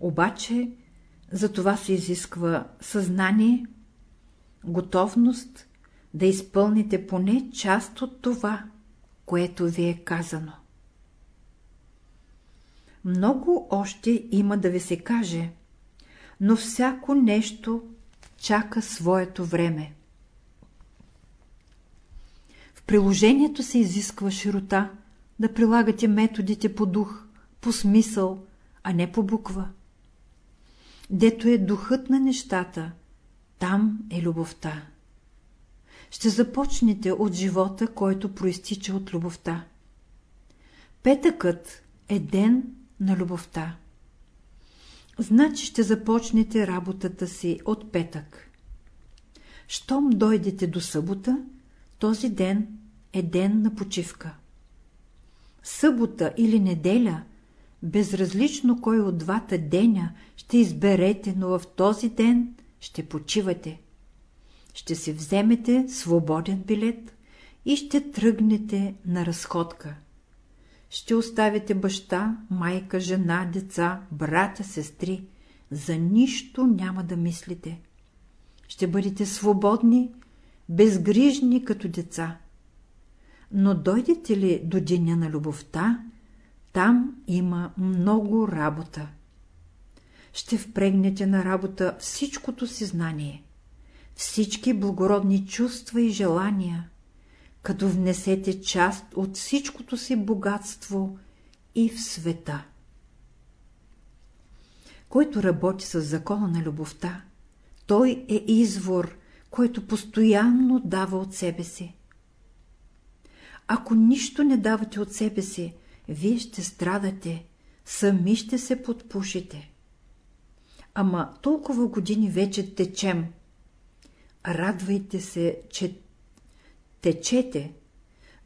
Обаче за това се изисква съзнание, готовност да изпълните поне част от това, което ви е казано. Много още има да ви се каже, но всяко нещо чака своето време. Приложението се изисква широта, да прилагате методите по дух, по смисъл, а не по буква. Дето е духът на нещата, там е любовта. Ще започнете от живота, който проистича от любовта. Петъкът е ден на любовта. Значи ще започнете работата си от петък. Щом дойдете до събота, този ден е ден на почивка. Събота или неделя, безразлично кой от двата деня ще изберете, но в този ден ще почивате. Ще се вземете свободен билет и ще тръгнете на разходка ще оставите баща, майка, жена, деца, братя, сестри. За нищо няма да мислите. Ще бъдете свободни, безгрижни като деца. Но дойдете ли до деня на любовта, там има много работа. Ще впрегнете на работа всичкото си знание, всички благородни чувства и желания, като внесете част от всичкото си богатство и в света. Който работи с закона на любовта, той е извор, който постоянно дава от себе си. Ако нищо не давате от себе си, вие ще страдате, сами ще се подпушите. Ама толкова години вече течем. Радвайте се, че Течете.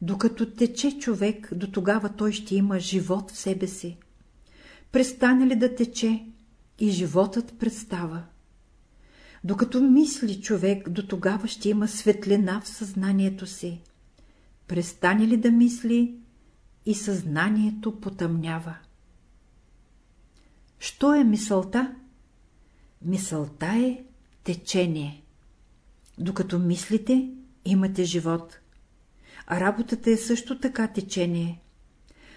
Докато тече човек, до тогава той ще има живот в себе си. Престане ли да тече, и животът представа. Докато мисли човек, до тогава ще има светлина в съзнанието си. Престане ли да мисли, и съзнанието потъмнява. Що е мисълта? Мисълта е течение. Докато мислите, имате живот. А работата е също така течение.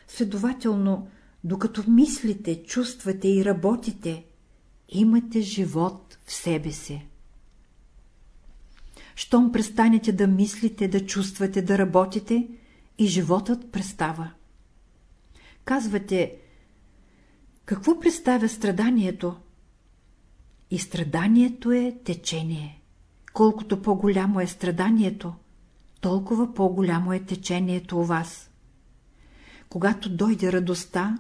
Следователно, докато мислите, чувствате и работите, имате живот в себе си. Щом престанете да мислите, да чувствате, да работите, и животът престава. Казвате, какво представя страданието? И страданието е течение. Колкото по-голямо е страданието, толкова по-голямо е течението у вас. Когато дойде радостта,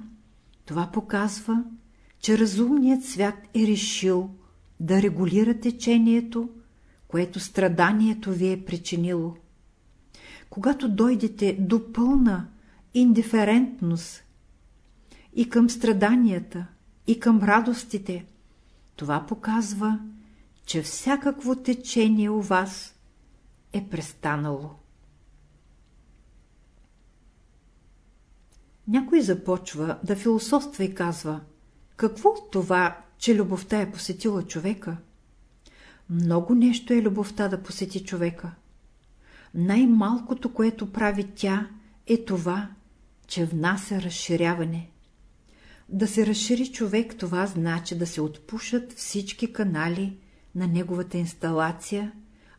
това показва, че разумният свят е решил да регулира течението, което страданието ви е причинило. Когато дойдете до пълна индиферентност и към страданията, и към радостите, това показва, че всякакво течение у вас е престанало. Някой започва да философства и казва Какво от това, че любовта е посетила човека? Много нещо е любовта да посети човека. Най-малкото, което прави тя, е това, че внася разширяване. Да се разшири човек, това значи да се отпушат всички канали на неговата инсталация,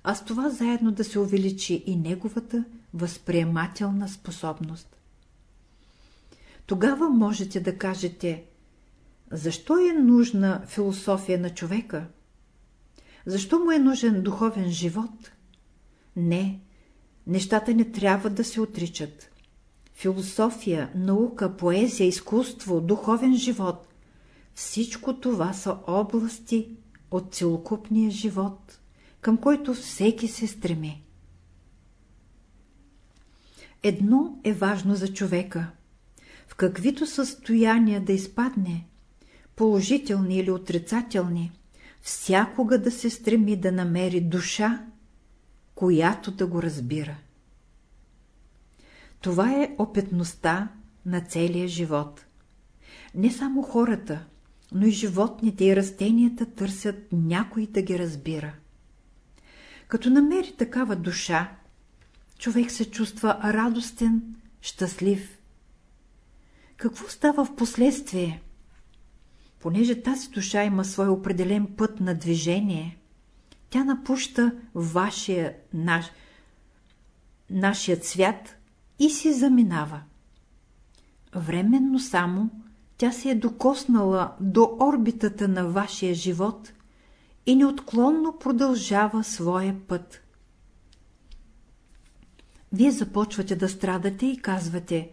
а с това заедно да се увеличи и неговата възприемателна способност. Тогава можете да кажете, защо е нужна философия на човека? Защо му е нужен духовен живот? Не, нещата не трябва да се отричат. Философия, наука, поезия, изкуство, духовен живот – всичко това са области от целокупния живот, към който всеки се стреми. Едно е важно за човека – в каквито състояния да изпадне, положителни или отрицателни, всякога да се стреми да намери душа, която да го разбира. Това е опитността на целия живот. Не само хората, но и животните и растенията търсят някой да ги разбира. Като намери такава душа, човек се чувства радостен, щастлив. Какво става в последствие? Понеже тази душа има свой определен път на движение, тя напуща вашия, наш, нашия свят и си заминава. Временно само тя се е докоснала до орбитата на вашия живот и неотклонно продължава своя път. Вие започвате да страдате и казвате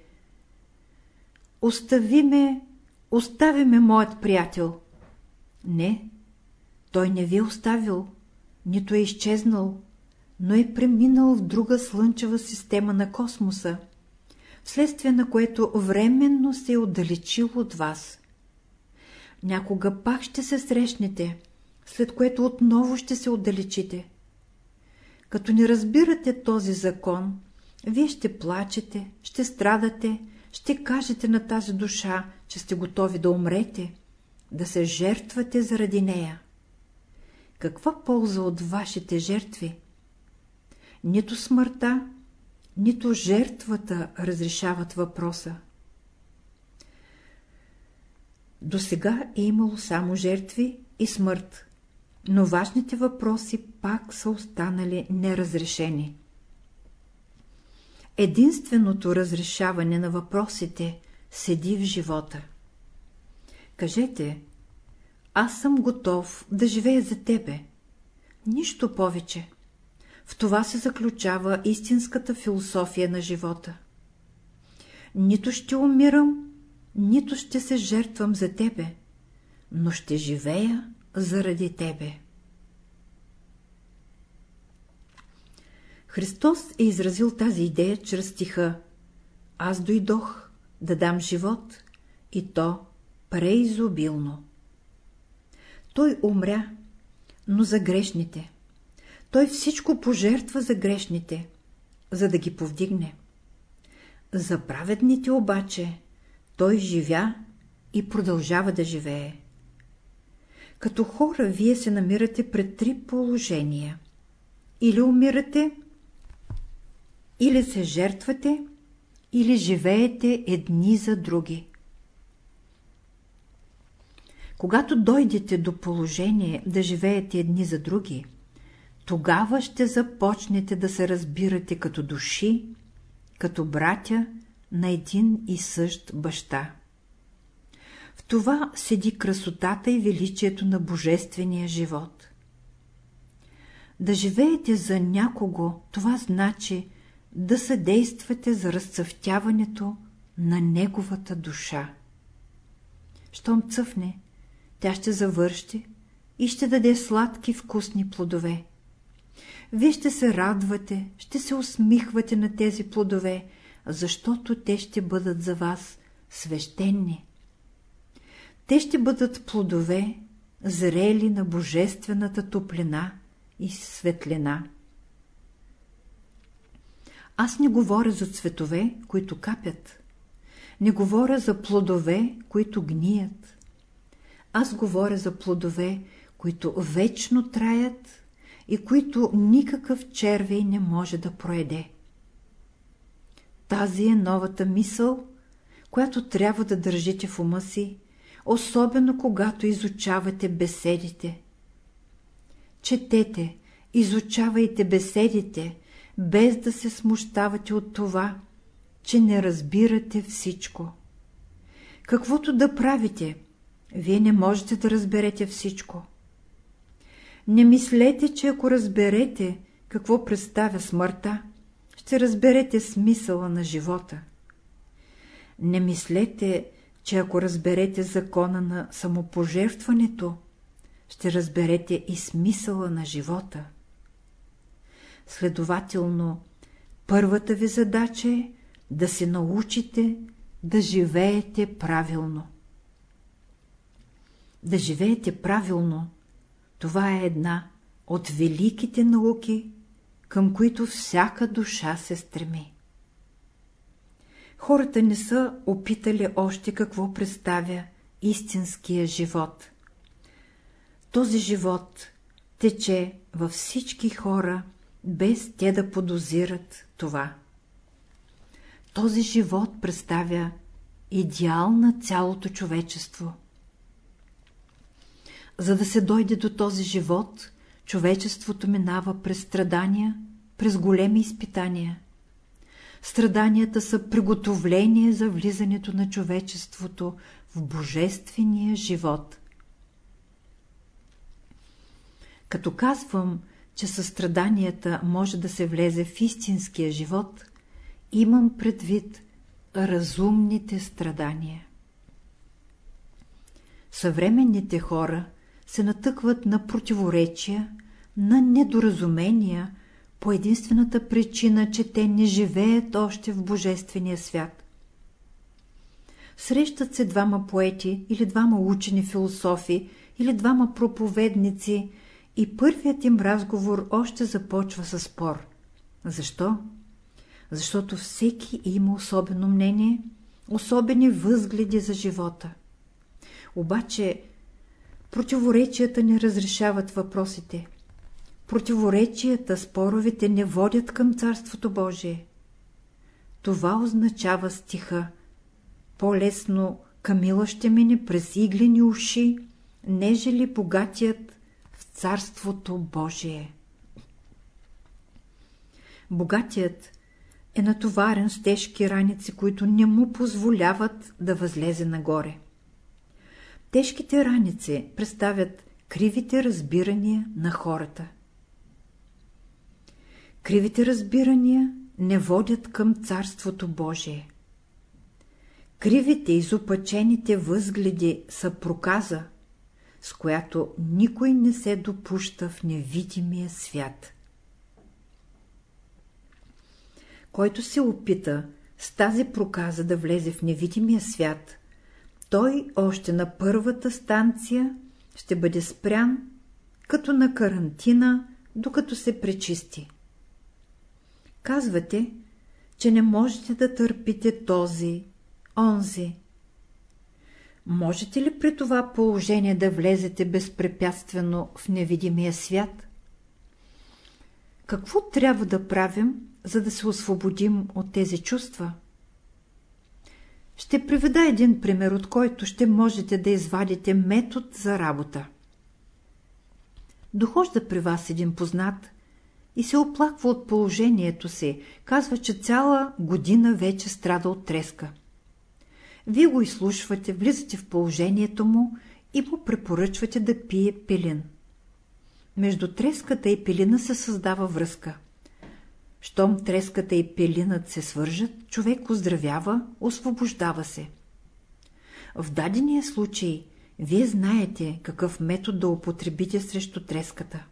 Остави ме, остави ме, моят приятел. Не, той не ви е оставил, нито е изчезнал, но е преминал в друга слънчева система на космоса, вследствие на което временно се е отдалечил от вас. Някога пак ще се срещнете, след което отново ще се отдалечите. Като не разбирате този закон, вие ще плачете, ще страдате, ще кажете на тази душа, че сте готови да умрете, да се жертвате заради нея. Каква полза от вашите жертви? Нито смъртта, нито жертвата разрешават въпроса. До сега е имало само жертви и смърт, но важните въпроси пак са останали неразрешени. Единственото разрешаване на въпросите седи в живота. Кажете, аз съм готов да живея за тебе. Нищо повече. В това се заключава истинската философия на живота. Нито ще умирам, нито ще се жертвам за тебе, но ще живея заради тебе. Христос е изразил тази идея чрез стиха Аз дойдох да дам живот и то преизобилно. Той умря, но за грешните. Той всичко пожертва за грешните, за да ги повдигне. За праведните обаче той живя и продължава да живее. Като хора вие се намирате пред три положения. Или умирате, или се жертвате, или живеете едни за други. Когато дойдете до положение да живеете едни за други, тогава ще започнете да се разбирате като души, като братя на един и същ баща. В това седи красотата и величието на божествения живот. Да живеете за някого, това значи да съдействате за разцъфтяването на неговата душа. Щом цъфне, тя ще завърши и ще даде сладки вкусни плодове. Вие ще се радвате, ще се усмихвате на тези плодове, защото те ще бъдат за вас свещени. Те ще бъдат плодове, зрели на божествената топлина и светлина. Аз не говоря за цветове, които капят. Не говоря за плодове, които гният. Аз говоря за плодове, които вечно траят и които никакъв червей не може да проеде. Тази е новата мисъл, която трябва да държите в ума си, особено когато изучавате беседите. Четете, изучавайте беседите, без да се смущавате от това, че не разбирате всичко. Каквото да правите, вие не можете да разберете всичко. Не мислете, че ако разберете какво представя смъртта, ще разберете смисъла на живота. Не мислете, че ако разберете закона на самопожертването, ще разберете и смисъла на живота. Следователно, първата ви задача е да се научите да живеете правилно. Да живеете правилно, това е една от великите науки, към които всяка душа се стреми. Хората не са опитали още какво представя истинския живот. Този живот тече във всички хора, без те да подозират това. Този живот представя идеал на цялото човечество. За да се дойде до този живот, човечеството минава през страдания, през големи изпитания. Страданията са приготовление за влизането на човечеството в божествения живот. Като казвам, че със страданията може да се влезе в истинския живот, имам предвид разумните страдания. Съвременните хора се натъкват на противоречия, на недоразумения, по единствената причина, че те не живеят още в Божествения свят. Срещат се двама поети или двама учени философи или двама проповедници и първият им разговор още започва със спор. Защо? Защото всеки има особено мнение, особени възгледи за живота. Обаче противоречията не разрешават въпросите. Противоречията, споровете не водят към Царството Божие. Това означава стиха. По-лесно Камила ще мине през иглени уши, нежели богатият Царството Божие. Богатият е натоварен с тежки раници, които не му позволяват да възлезе нагоре. Тежките раници представят кривите разбирания на хората. Кривите разбирания не водят към Царството Божие. Кривите изопачените възгледи са проказа, с която никой не се допуща в невидимия свят. Който се опита с тази проказа да влезе в невидимия свят, той още на първата станция ще бъде спрян, като на карантина, докато се пречисти. Казвате, че не можете да търпите този, онзи. Можете ли при това положение да влезете безпрепятствено в невидимия свят? Какво трябва да правим, за да се освободим от тези чувства? Ще приведа един пример, от който ще можете да извадите метод за работа. Дохожда при вас един познат и се оплаква от положението си, казва, че цяла година вече страда от треска. Вие го изслушвате, влизате в положението му и му препоръчвате да пие пилин. Между треската и пилина се създава връзка. Щом треската и пилинът се свържат, човек оздравява, освобождава се. В дадения случай вие знаете какъв метод да употребите срещу треската.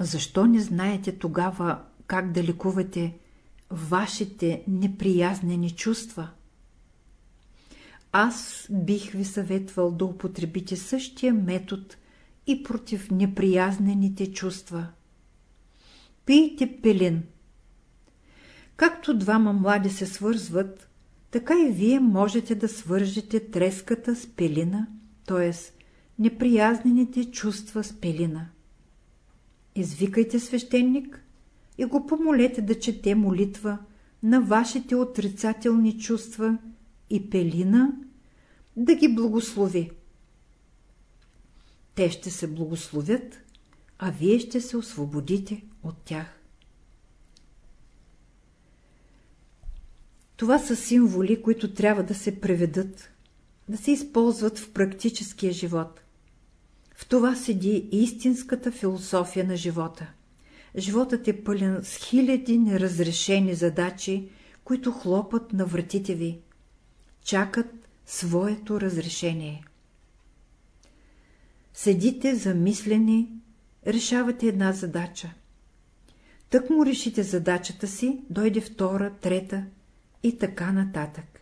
Защо не знаете тогава как да лекувате вашите неприязнени чувства? Аз бих ви съветвал да употребите същия метод и против неприязнените чувства. Пийте пилин. Както двама млади се свързват, така и вие можете да свържете треската с пелина, т.е. неприязнените чувства с пелина. Извикайте свещеник и го помолете да чете молитва на вашите отрицателни чувства и пелина да ги благослови. Те ще се благословят, а вие ще се освободите от тях. Това са символи, които трябва да се преведат, да се използват в практическия живот. В това седи истинската философия на живота. Животът е пълен с хиляди неразрешени задачи, които хлопат на вратите ви. Чакат своето разрешение. Седите замислени, решавате една задача. Тък му решите задачата си, дойде втора, трета и така нататък.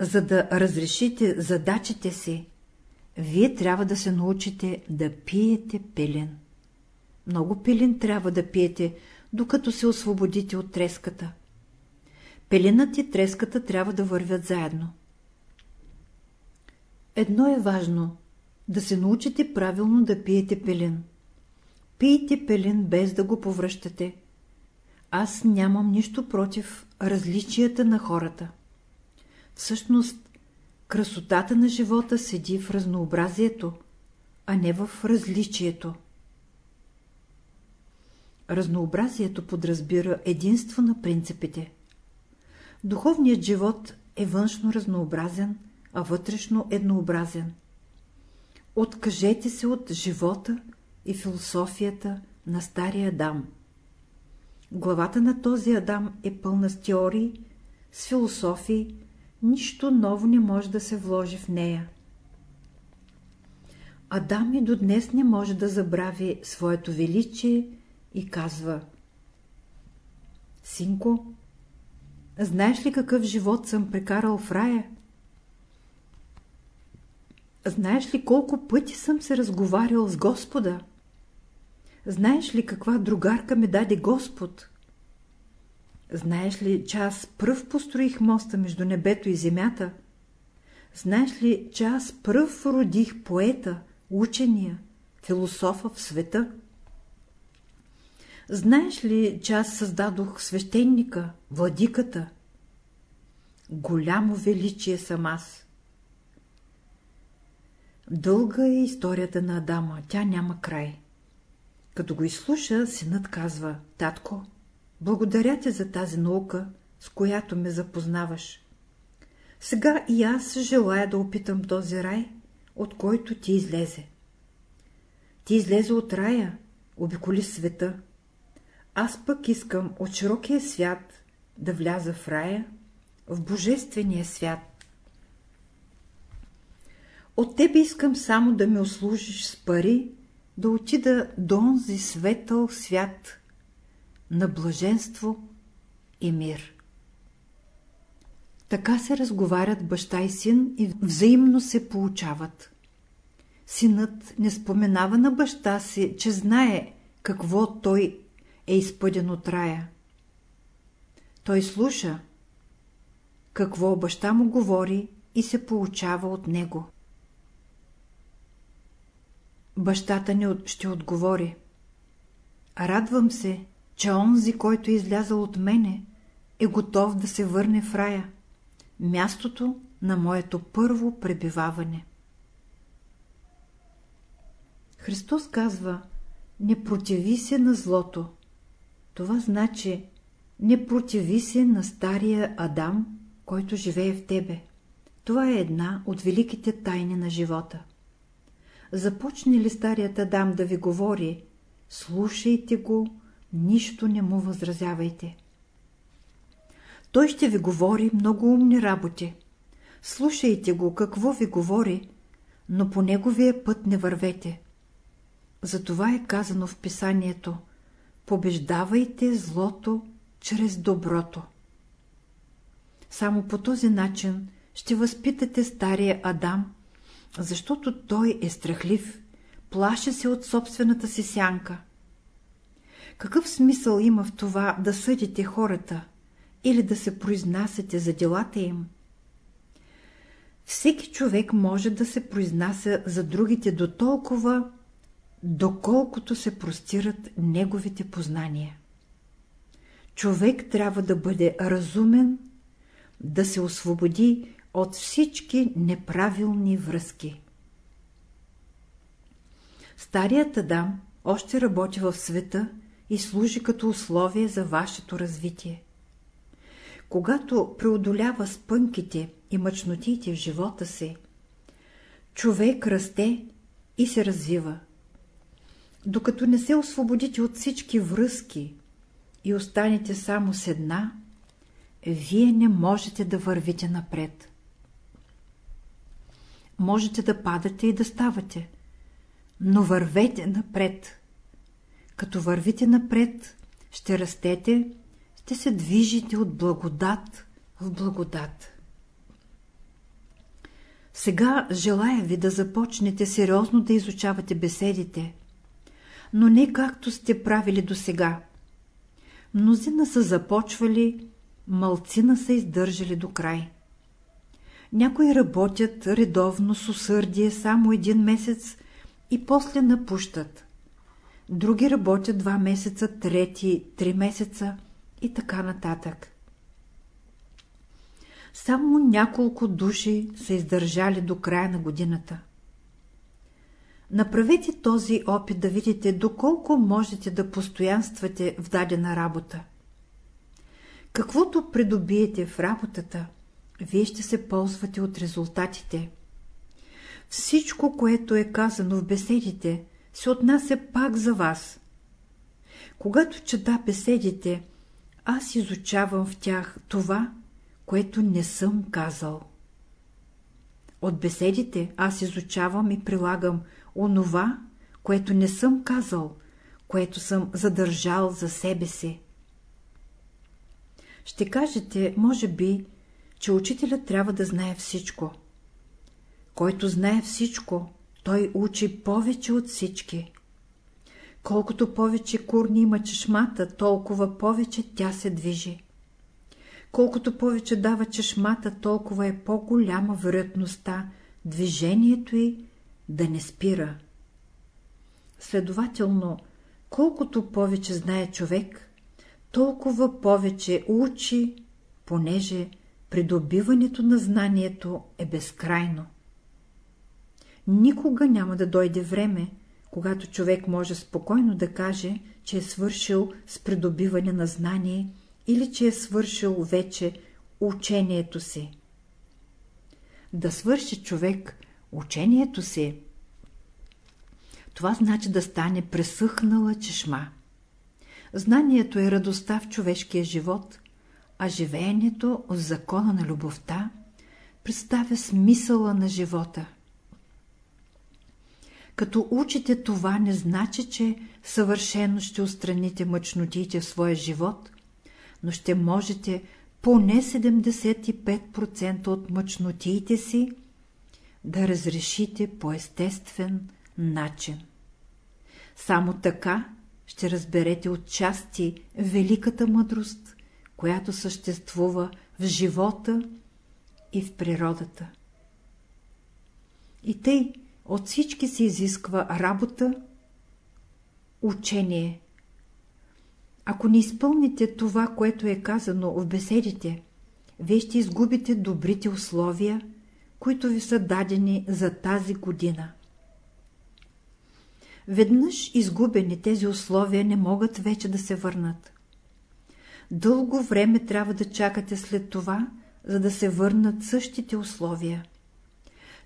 За да разрешите задачите си, вие трябва да се научите да пиете пилен. Много пилен трябва да пиете, докато се освободите от треската. Пеленът и треската трябва да вървят заедно. Едно е важно – да се научите правилно да пиете пелен. Пийте пелен без да го повръщате. Аз нямам нищо против различията на хората. Всъщност, красотата на живота седи в разнообразието, а не в различието. Разнообразието подразбира единство на принципите. Духовният живот е външно разнообразен, а вътрешно еднообразен. Откажете се от живота и философията на стария Адам. Главата на този Адам е пълна с теории, с философии, нищо ново не може да се вложи в нея. Адам и до днес не може да забрави своето величие и казва Синко, знаеш ли какъв живот съм прекарал в рая? Знаеш ли колко пъти съм се разговарял с Господа? Знаеш ли каква другарка ме даде Господ? Знаеш ли, че аз пръв построих моста между небето и земята? Знаеш ли, че аз пръв родих поета, учения, философа в света? Знаеш ли, че аз създадох свещеника, владиката? Голямо величие съм аз. Дълга е историята на Адама, тя няма край. Като го изслуша, синът казва, татко, благодаря ти за тази наука, с която ме запознаваш. Сега и аз желая да опитам този рай, от който ти излезе. Ти излезе от рая, обиколи света. Аз пък искам от широкия свят да вляза в рая, в божествения свят. От тебе искам само да ме услужиш с пари, да отида до онзи светъл свят на блаженство и мир. Така се разговарят баща и син и взаимно се получават. Синът не споменава на баща си, че знае какво той е изпъден от рая. Той слуша какво баща му говори и се получава от него. Бащата ни ще отговори. Радвам се, че онзи, който е излязъл от мене, е готов да се върне в рая, мястото на моето първо пребиваване. Христос казва, не противи се на злото. Това значи, не противи се на стария Адам, който живее в тебе. Това е една от великите тайни на живота. Започне ли старият Адам да ви говори, слушайте го, нищо не му възразявайте. Той ще ви говори много умни работи. Слушайте го, какво ви говори, но по неговия път не вървете. Затова е казано в писанието Побеждавайте злото чрез доброто. Само по този начин ще възпитате стария Адам, защото той е страхлив, плаше се от собствената си сянка. Какъв смисъл има в това да съдите хората или да се произнасяте за делата им? Всеки човек може да се произнася за другите до толкова, доколкото се простират неговите познания. Човек трябва да бъде разумен, да се освободи от всички неправилни връзки. Старият Адам още работи в света и служи като условие за вашето развитие. Когато преодолява спънките и мъчнотиите в живота си, човек расте и се развива. Докато не се освободите от всички връзки и останете само с една, вие не можете да вървите напред. Можете да падате и да ставате, но вървете напред. Като вървите напред, ще растете, ще се движите от благодат в благодат. Сега желая ви да започнете сериозно да изучавате беседите, но не както сте правили до сега. Мнозина са започвали, малцина са издържали до край. Някои работят редовно с усърдие само един месец и после напущат. Други работят два месеца, трети три месеца и така нататък. Само няколко души са издържали до края на годината. Направете този опит да видите доколко можете да постоянствате в дадена работа. Каквото придобиете в работата, вие ще се ползвате от резултатите. Всичко, което е казано в беседите, се отнася пак за вас. Когато чета беседите, аз изучавам в тях това, което не съм казал. От беседите аз изучавам и прилагам онова, което не съм казал, което съм задържал за себе си. Ще кажете, може би, че учителят трябва да знае всичко. Който знае всичко, той учи повече от всички. Колкото повече курни има чешмата, толкова повече тя се движи. Колкото повече дава чешмата, толкова е по-голяма вероятността движението й да не спира. Следователно, колкото повече знае човек, толкова повече учи, понеже придобиването на знанието е безкрайно. Никога няма да дойде време, когато човек може спокойно да каже, че е свършил с придобиване на знание или че е свършил вече учението си. Да свърши човек учението си, това значи да стане пресъхнала чешма. Знанието е радостта в човешкия живот, а живеенето в закона на любовта представя смисъла на живота. Като учите това, не значи, че съвършено ще устраните мъчнотиите в своя живот, но ще можете поне 75% от мъчнотиите си да разрешите по естествен начин. Само така ще разберете отчасти великата мъдрост, която съществува в живота и в природата. И тъй от всички се изисква работа, учение. Ако не изпълните това, което е казано в беседите, вие ще изгубите добрите условия, които ви са дадени за тази година. Веднъж изгубени тези условия не могат вече да се върнат. Дълго време трябва да чакате след това, за да се върнат същите условия.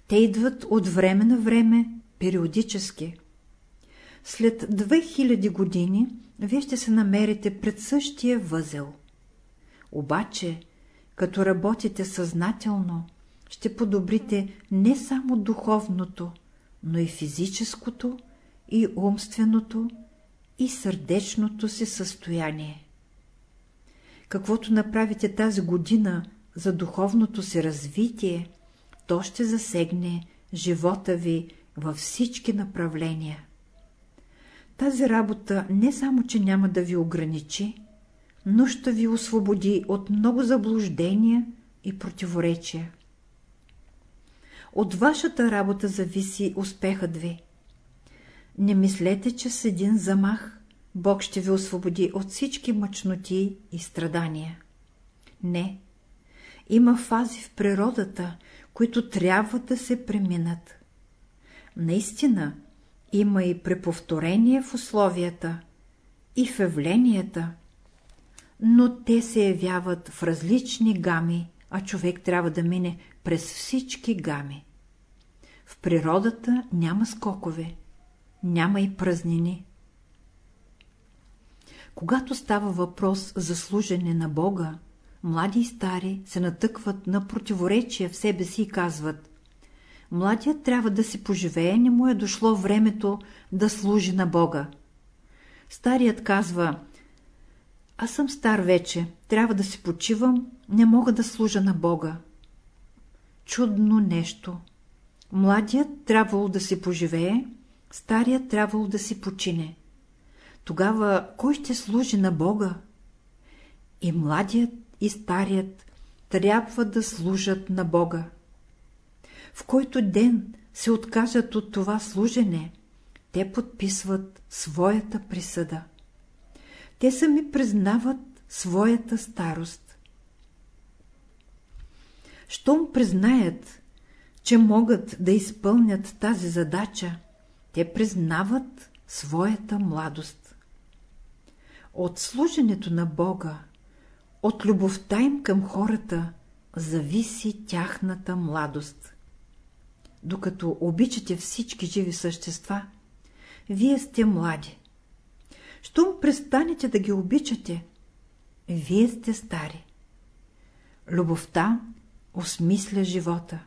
Те идват от време на време, периодически. След 2000 години вие ще се намерите пред същия възел. Обаче, като работите съзнателно, ще подобрите не само духовното, но и физическото, и умственото, и сърдечното си състояние. Каквото направите тази година за духовното си развитие, то ще засегне живота ви във всички направления. Тази работа не само, че няма да ви ограничи, но ще ви освободи от много заблуждения и противоречия. От вашата работа зависи успехът ви. Не мислете, че с един замах Бог ще ви освободи от всички мъчноти и страдания. Не. Има фази в природата, които трябва да се преминат. Наистина, има и преповторение в условията, и в явленията, но те се явяват в различни гами, а човек трябва да мине през всички гами. В природата няма скокове, няма и празнини. Когато става въпрос за служене на Бога, млади и стари се натъкват на противоречия в себе си и казват Младият трябва да си поживее, не му е дошло времето да служи на Бога. Старият казва Аз съм стар вече, трябва да си почивам, не мога да служа на Бога. Чудно нещо. Младият трябвало да си поживее, старият трябвало да си почине. Тогава кой ще служи на Бога? И младият, и старият трябва да служат на Бога. В който ден се откажат от това служене, те подписват своята присъда. Те сами признават своята старост. Щом признаят, че могат да изпълнят тази задача, те признават своята младост. От служенето на Бога, от любовта им към хората, зависи тяхната младост. Докато обичате всички живи същества, вие сте млади. Щом престанете да ги обичате, вие сте стари. Любовта осмисля живота.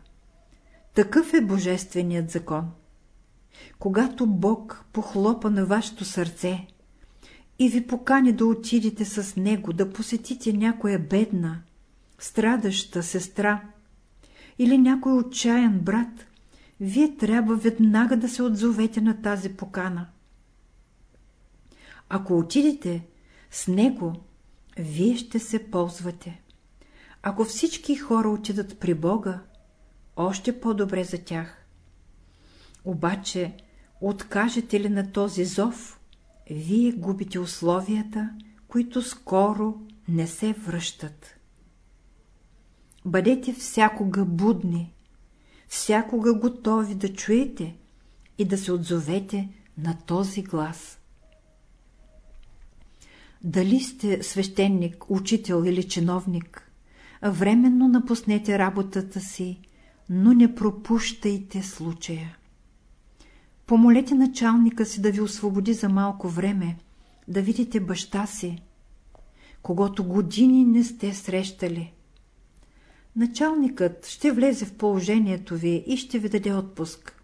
Такъв е божественият закон. Когато Бог похлопа на вашето сърце и ви покани да отидете с Него, да посетите някоя бедна, страдаща сестра или някой отчаян брат, вие трябва веднага да се отзовете на тази покана. Ако отидете с Него, вие ще се ползвате. Ако всички хора отидат при Бога, още по-добре за тях. Обаче, откажете ли на този зов, вие губите условията, които скоро не се връщат. Бъдете всякога будни, всякога готови да чуете и да се отзовете на този глас. Дали сте свещеник, учител или чиновник, временно напуснете работата си, но не пропущайте случая. Помолете началника си да ви освободи за малко време, да видите баща си, когато години не сте срещали. Началникът ще влезе в положението ви и ще ви даде отпуск.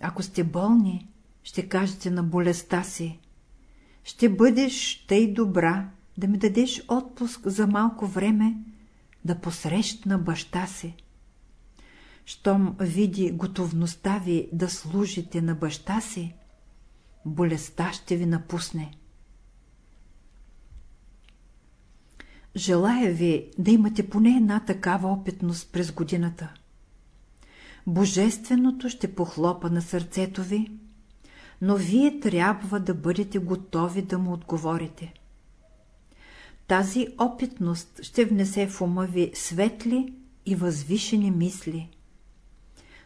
Ако сте болни, ще кажете на болестта си. Ще бъдеш тъй добра да ми дадеш отпуск за малко време, да посрещна баща си щом види готовността ви да служите на баща си, болестта ще ви напусне. Желая ви да имате поне една такава опитност през годината. Божественото ще похлопа на сърцето ви, но вие трябва да бъдете готови да му отговорите. Тази опитност ще внесе в ума ви светли и възвишени мисли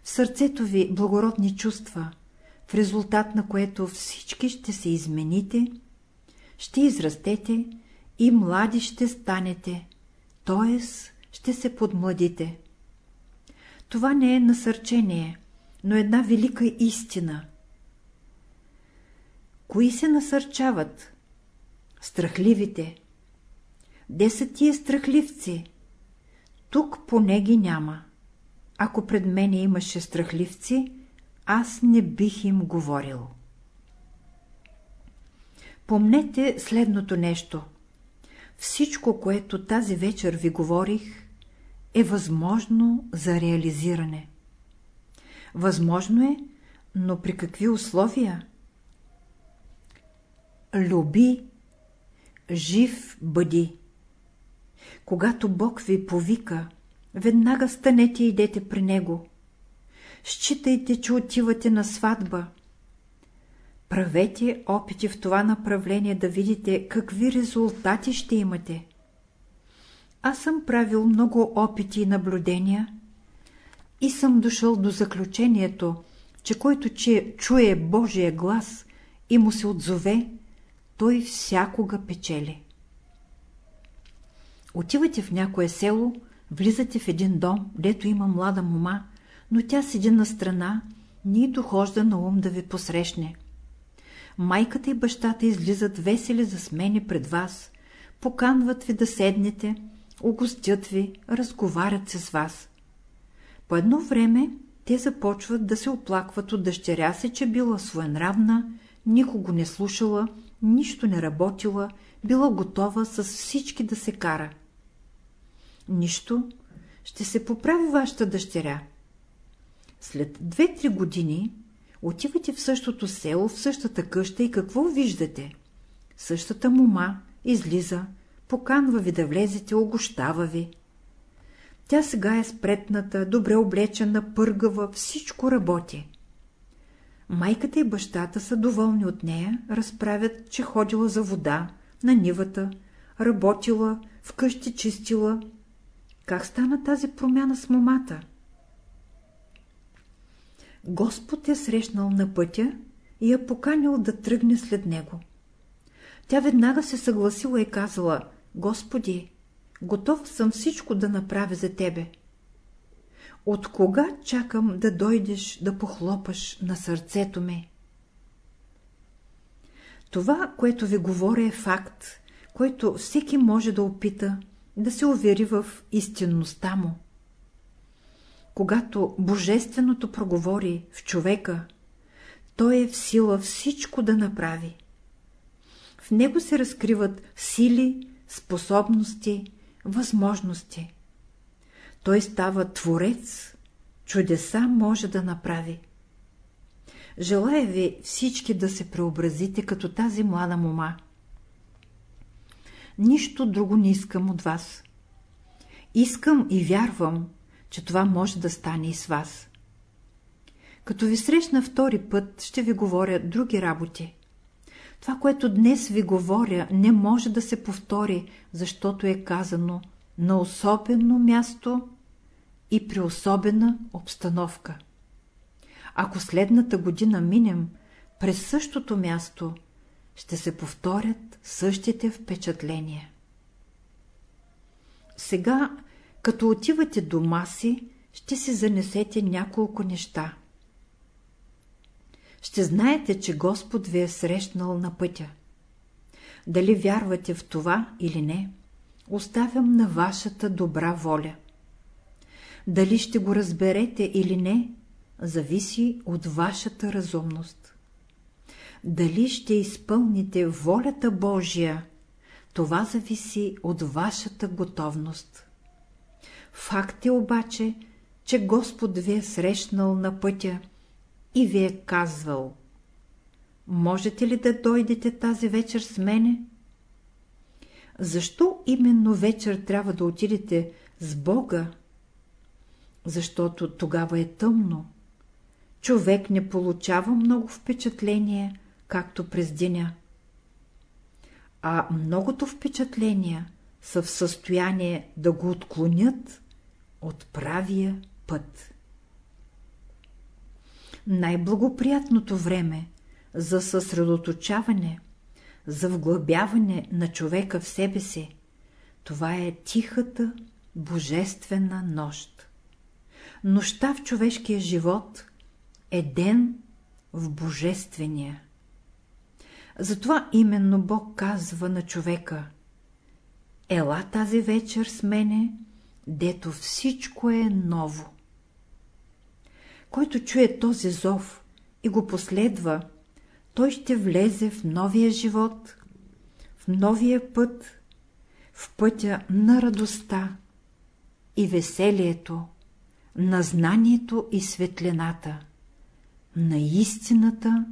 в сърцето ви благородни чувства, в резултат на което всички ще се измените, ще израстете и млади ще станете, т.е. ще се подмладите. Това не е насърчение, но една велика истина. Кои се насърчават? Страхливите. Де са тия страхливци? Тук поне ги няма. Ако пред мене имаше страхливци, аз не бих им говорил. Помнете следното нещо. Всичко, което тази вечер ви говорих, е възможно за реализиране. Възможно е, но при какви условия? люби, жив бъди. Когато Бог ви повика, веднага станете и идете при Него. Считайте, че отивате на сватба. Правете опити в това направление да видите какви резултати ще имате. Аз съм правил много опити и наблюдения и съм дошъл до заключението, че който че чуе Божия глас и му се отзове, той всякога печели. Отивате в някое село, влизате в един дом, дето има млада мома, но тя седи на страна, ни дохожда на ум да ви посрещне. Майката и бащата излизат весели за смени пред вас, поканват ви да седнете, угостят ви, разговарят се с вас. По едно време те започват да се оплакват от дъщеря си, че била своенравна, никого не слушала, нищо не работила, била готова с всички да се кара. Нищо, ще се поправи вашата дъщеря. След две-три години отивате в същото село, в същата къща и какво виждате? Същата мума излиза, поканва ви да влезете, огощава ви. Тя сега е спретната, добре облечена, пъргава, всичко работи. Майката и бащата са доволни от нея, разправят, че ходила за вода, на нивата, работила, вкъщи чистила. Как стана тази промяна с момата? Господ е срещнал на пътя и я поканил да тръгне след него. Тя веднага се съгласила и казала, Господи, готов съм всичко да направя за Тебе. От кога чакам да дойдеш да похлопаш на сърцето ми? Това, което ви говоря е факт, който всеки може да опита да се увери в истинността му. Когато Божественото проговори в човека, той е в сила всичко да направи. В него се разкриват сили, способности, възможности. Той става творец, чудеса може да направи. Желая ви всички да се преобразите като тази млада мома. Нищо друго не искам от вас. Искам и вярвам, че това може да стане и с вас. Като ви срещна втори път, ще ви говоря други работи. Това, което днес ви говоря, не може да се повтори, защото е казано на особено място и при особена обстановка. Ако следната година минем през същото място, ще се повторят същите впечатления. Сега, като отивате дома си, ще си занесете няколко неща. Ще знаете, че Господ ви е срещнал на пътя. Дали вярвате в това или не, оставям на вашата добра воля. Дали ще го разберете или не, зависи от вашата разумност. Дали ще изпълните волята Божия, това зависи от вашата готовност. Факт е обаче, че Господ ви е срещнал на пътя и ви е казвал Можете ли да дойдете тази вечер с мене? Защо именно вечер трябва да отидете с Бога? Защото тогава е тъмно. Човек не получава много впечатление, както през деня. А многото впечатления са в състояние да го отклонят от правия път. Най-благоприятното време за съсредоточаване, за вглъбяване на човека в себе си, това е тихата, божествена нощ. Нощта в човешкия живот е ден в божествения. Затова именно Бог казва на човека Ела тази вечер с мене, дето всичко е ново. Който чуе този зов и го последва, той ще влезе в новия живот, в новия път, в пътя на радостта и веселието, на знанието и светлината, на истината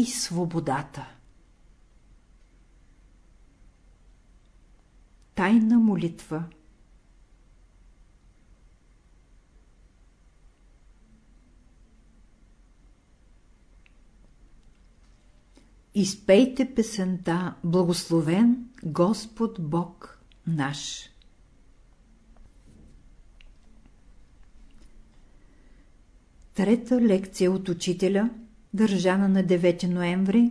и свободата. Тайна молитва Изпейте песента Благословен Господ Бог наш. Трета лекция от учителя – държана на 9 ноември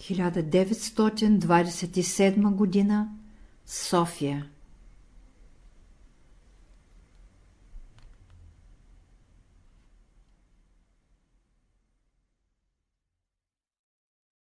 1927 г. София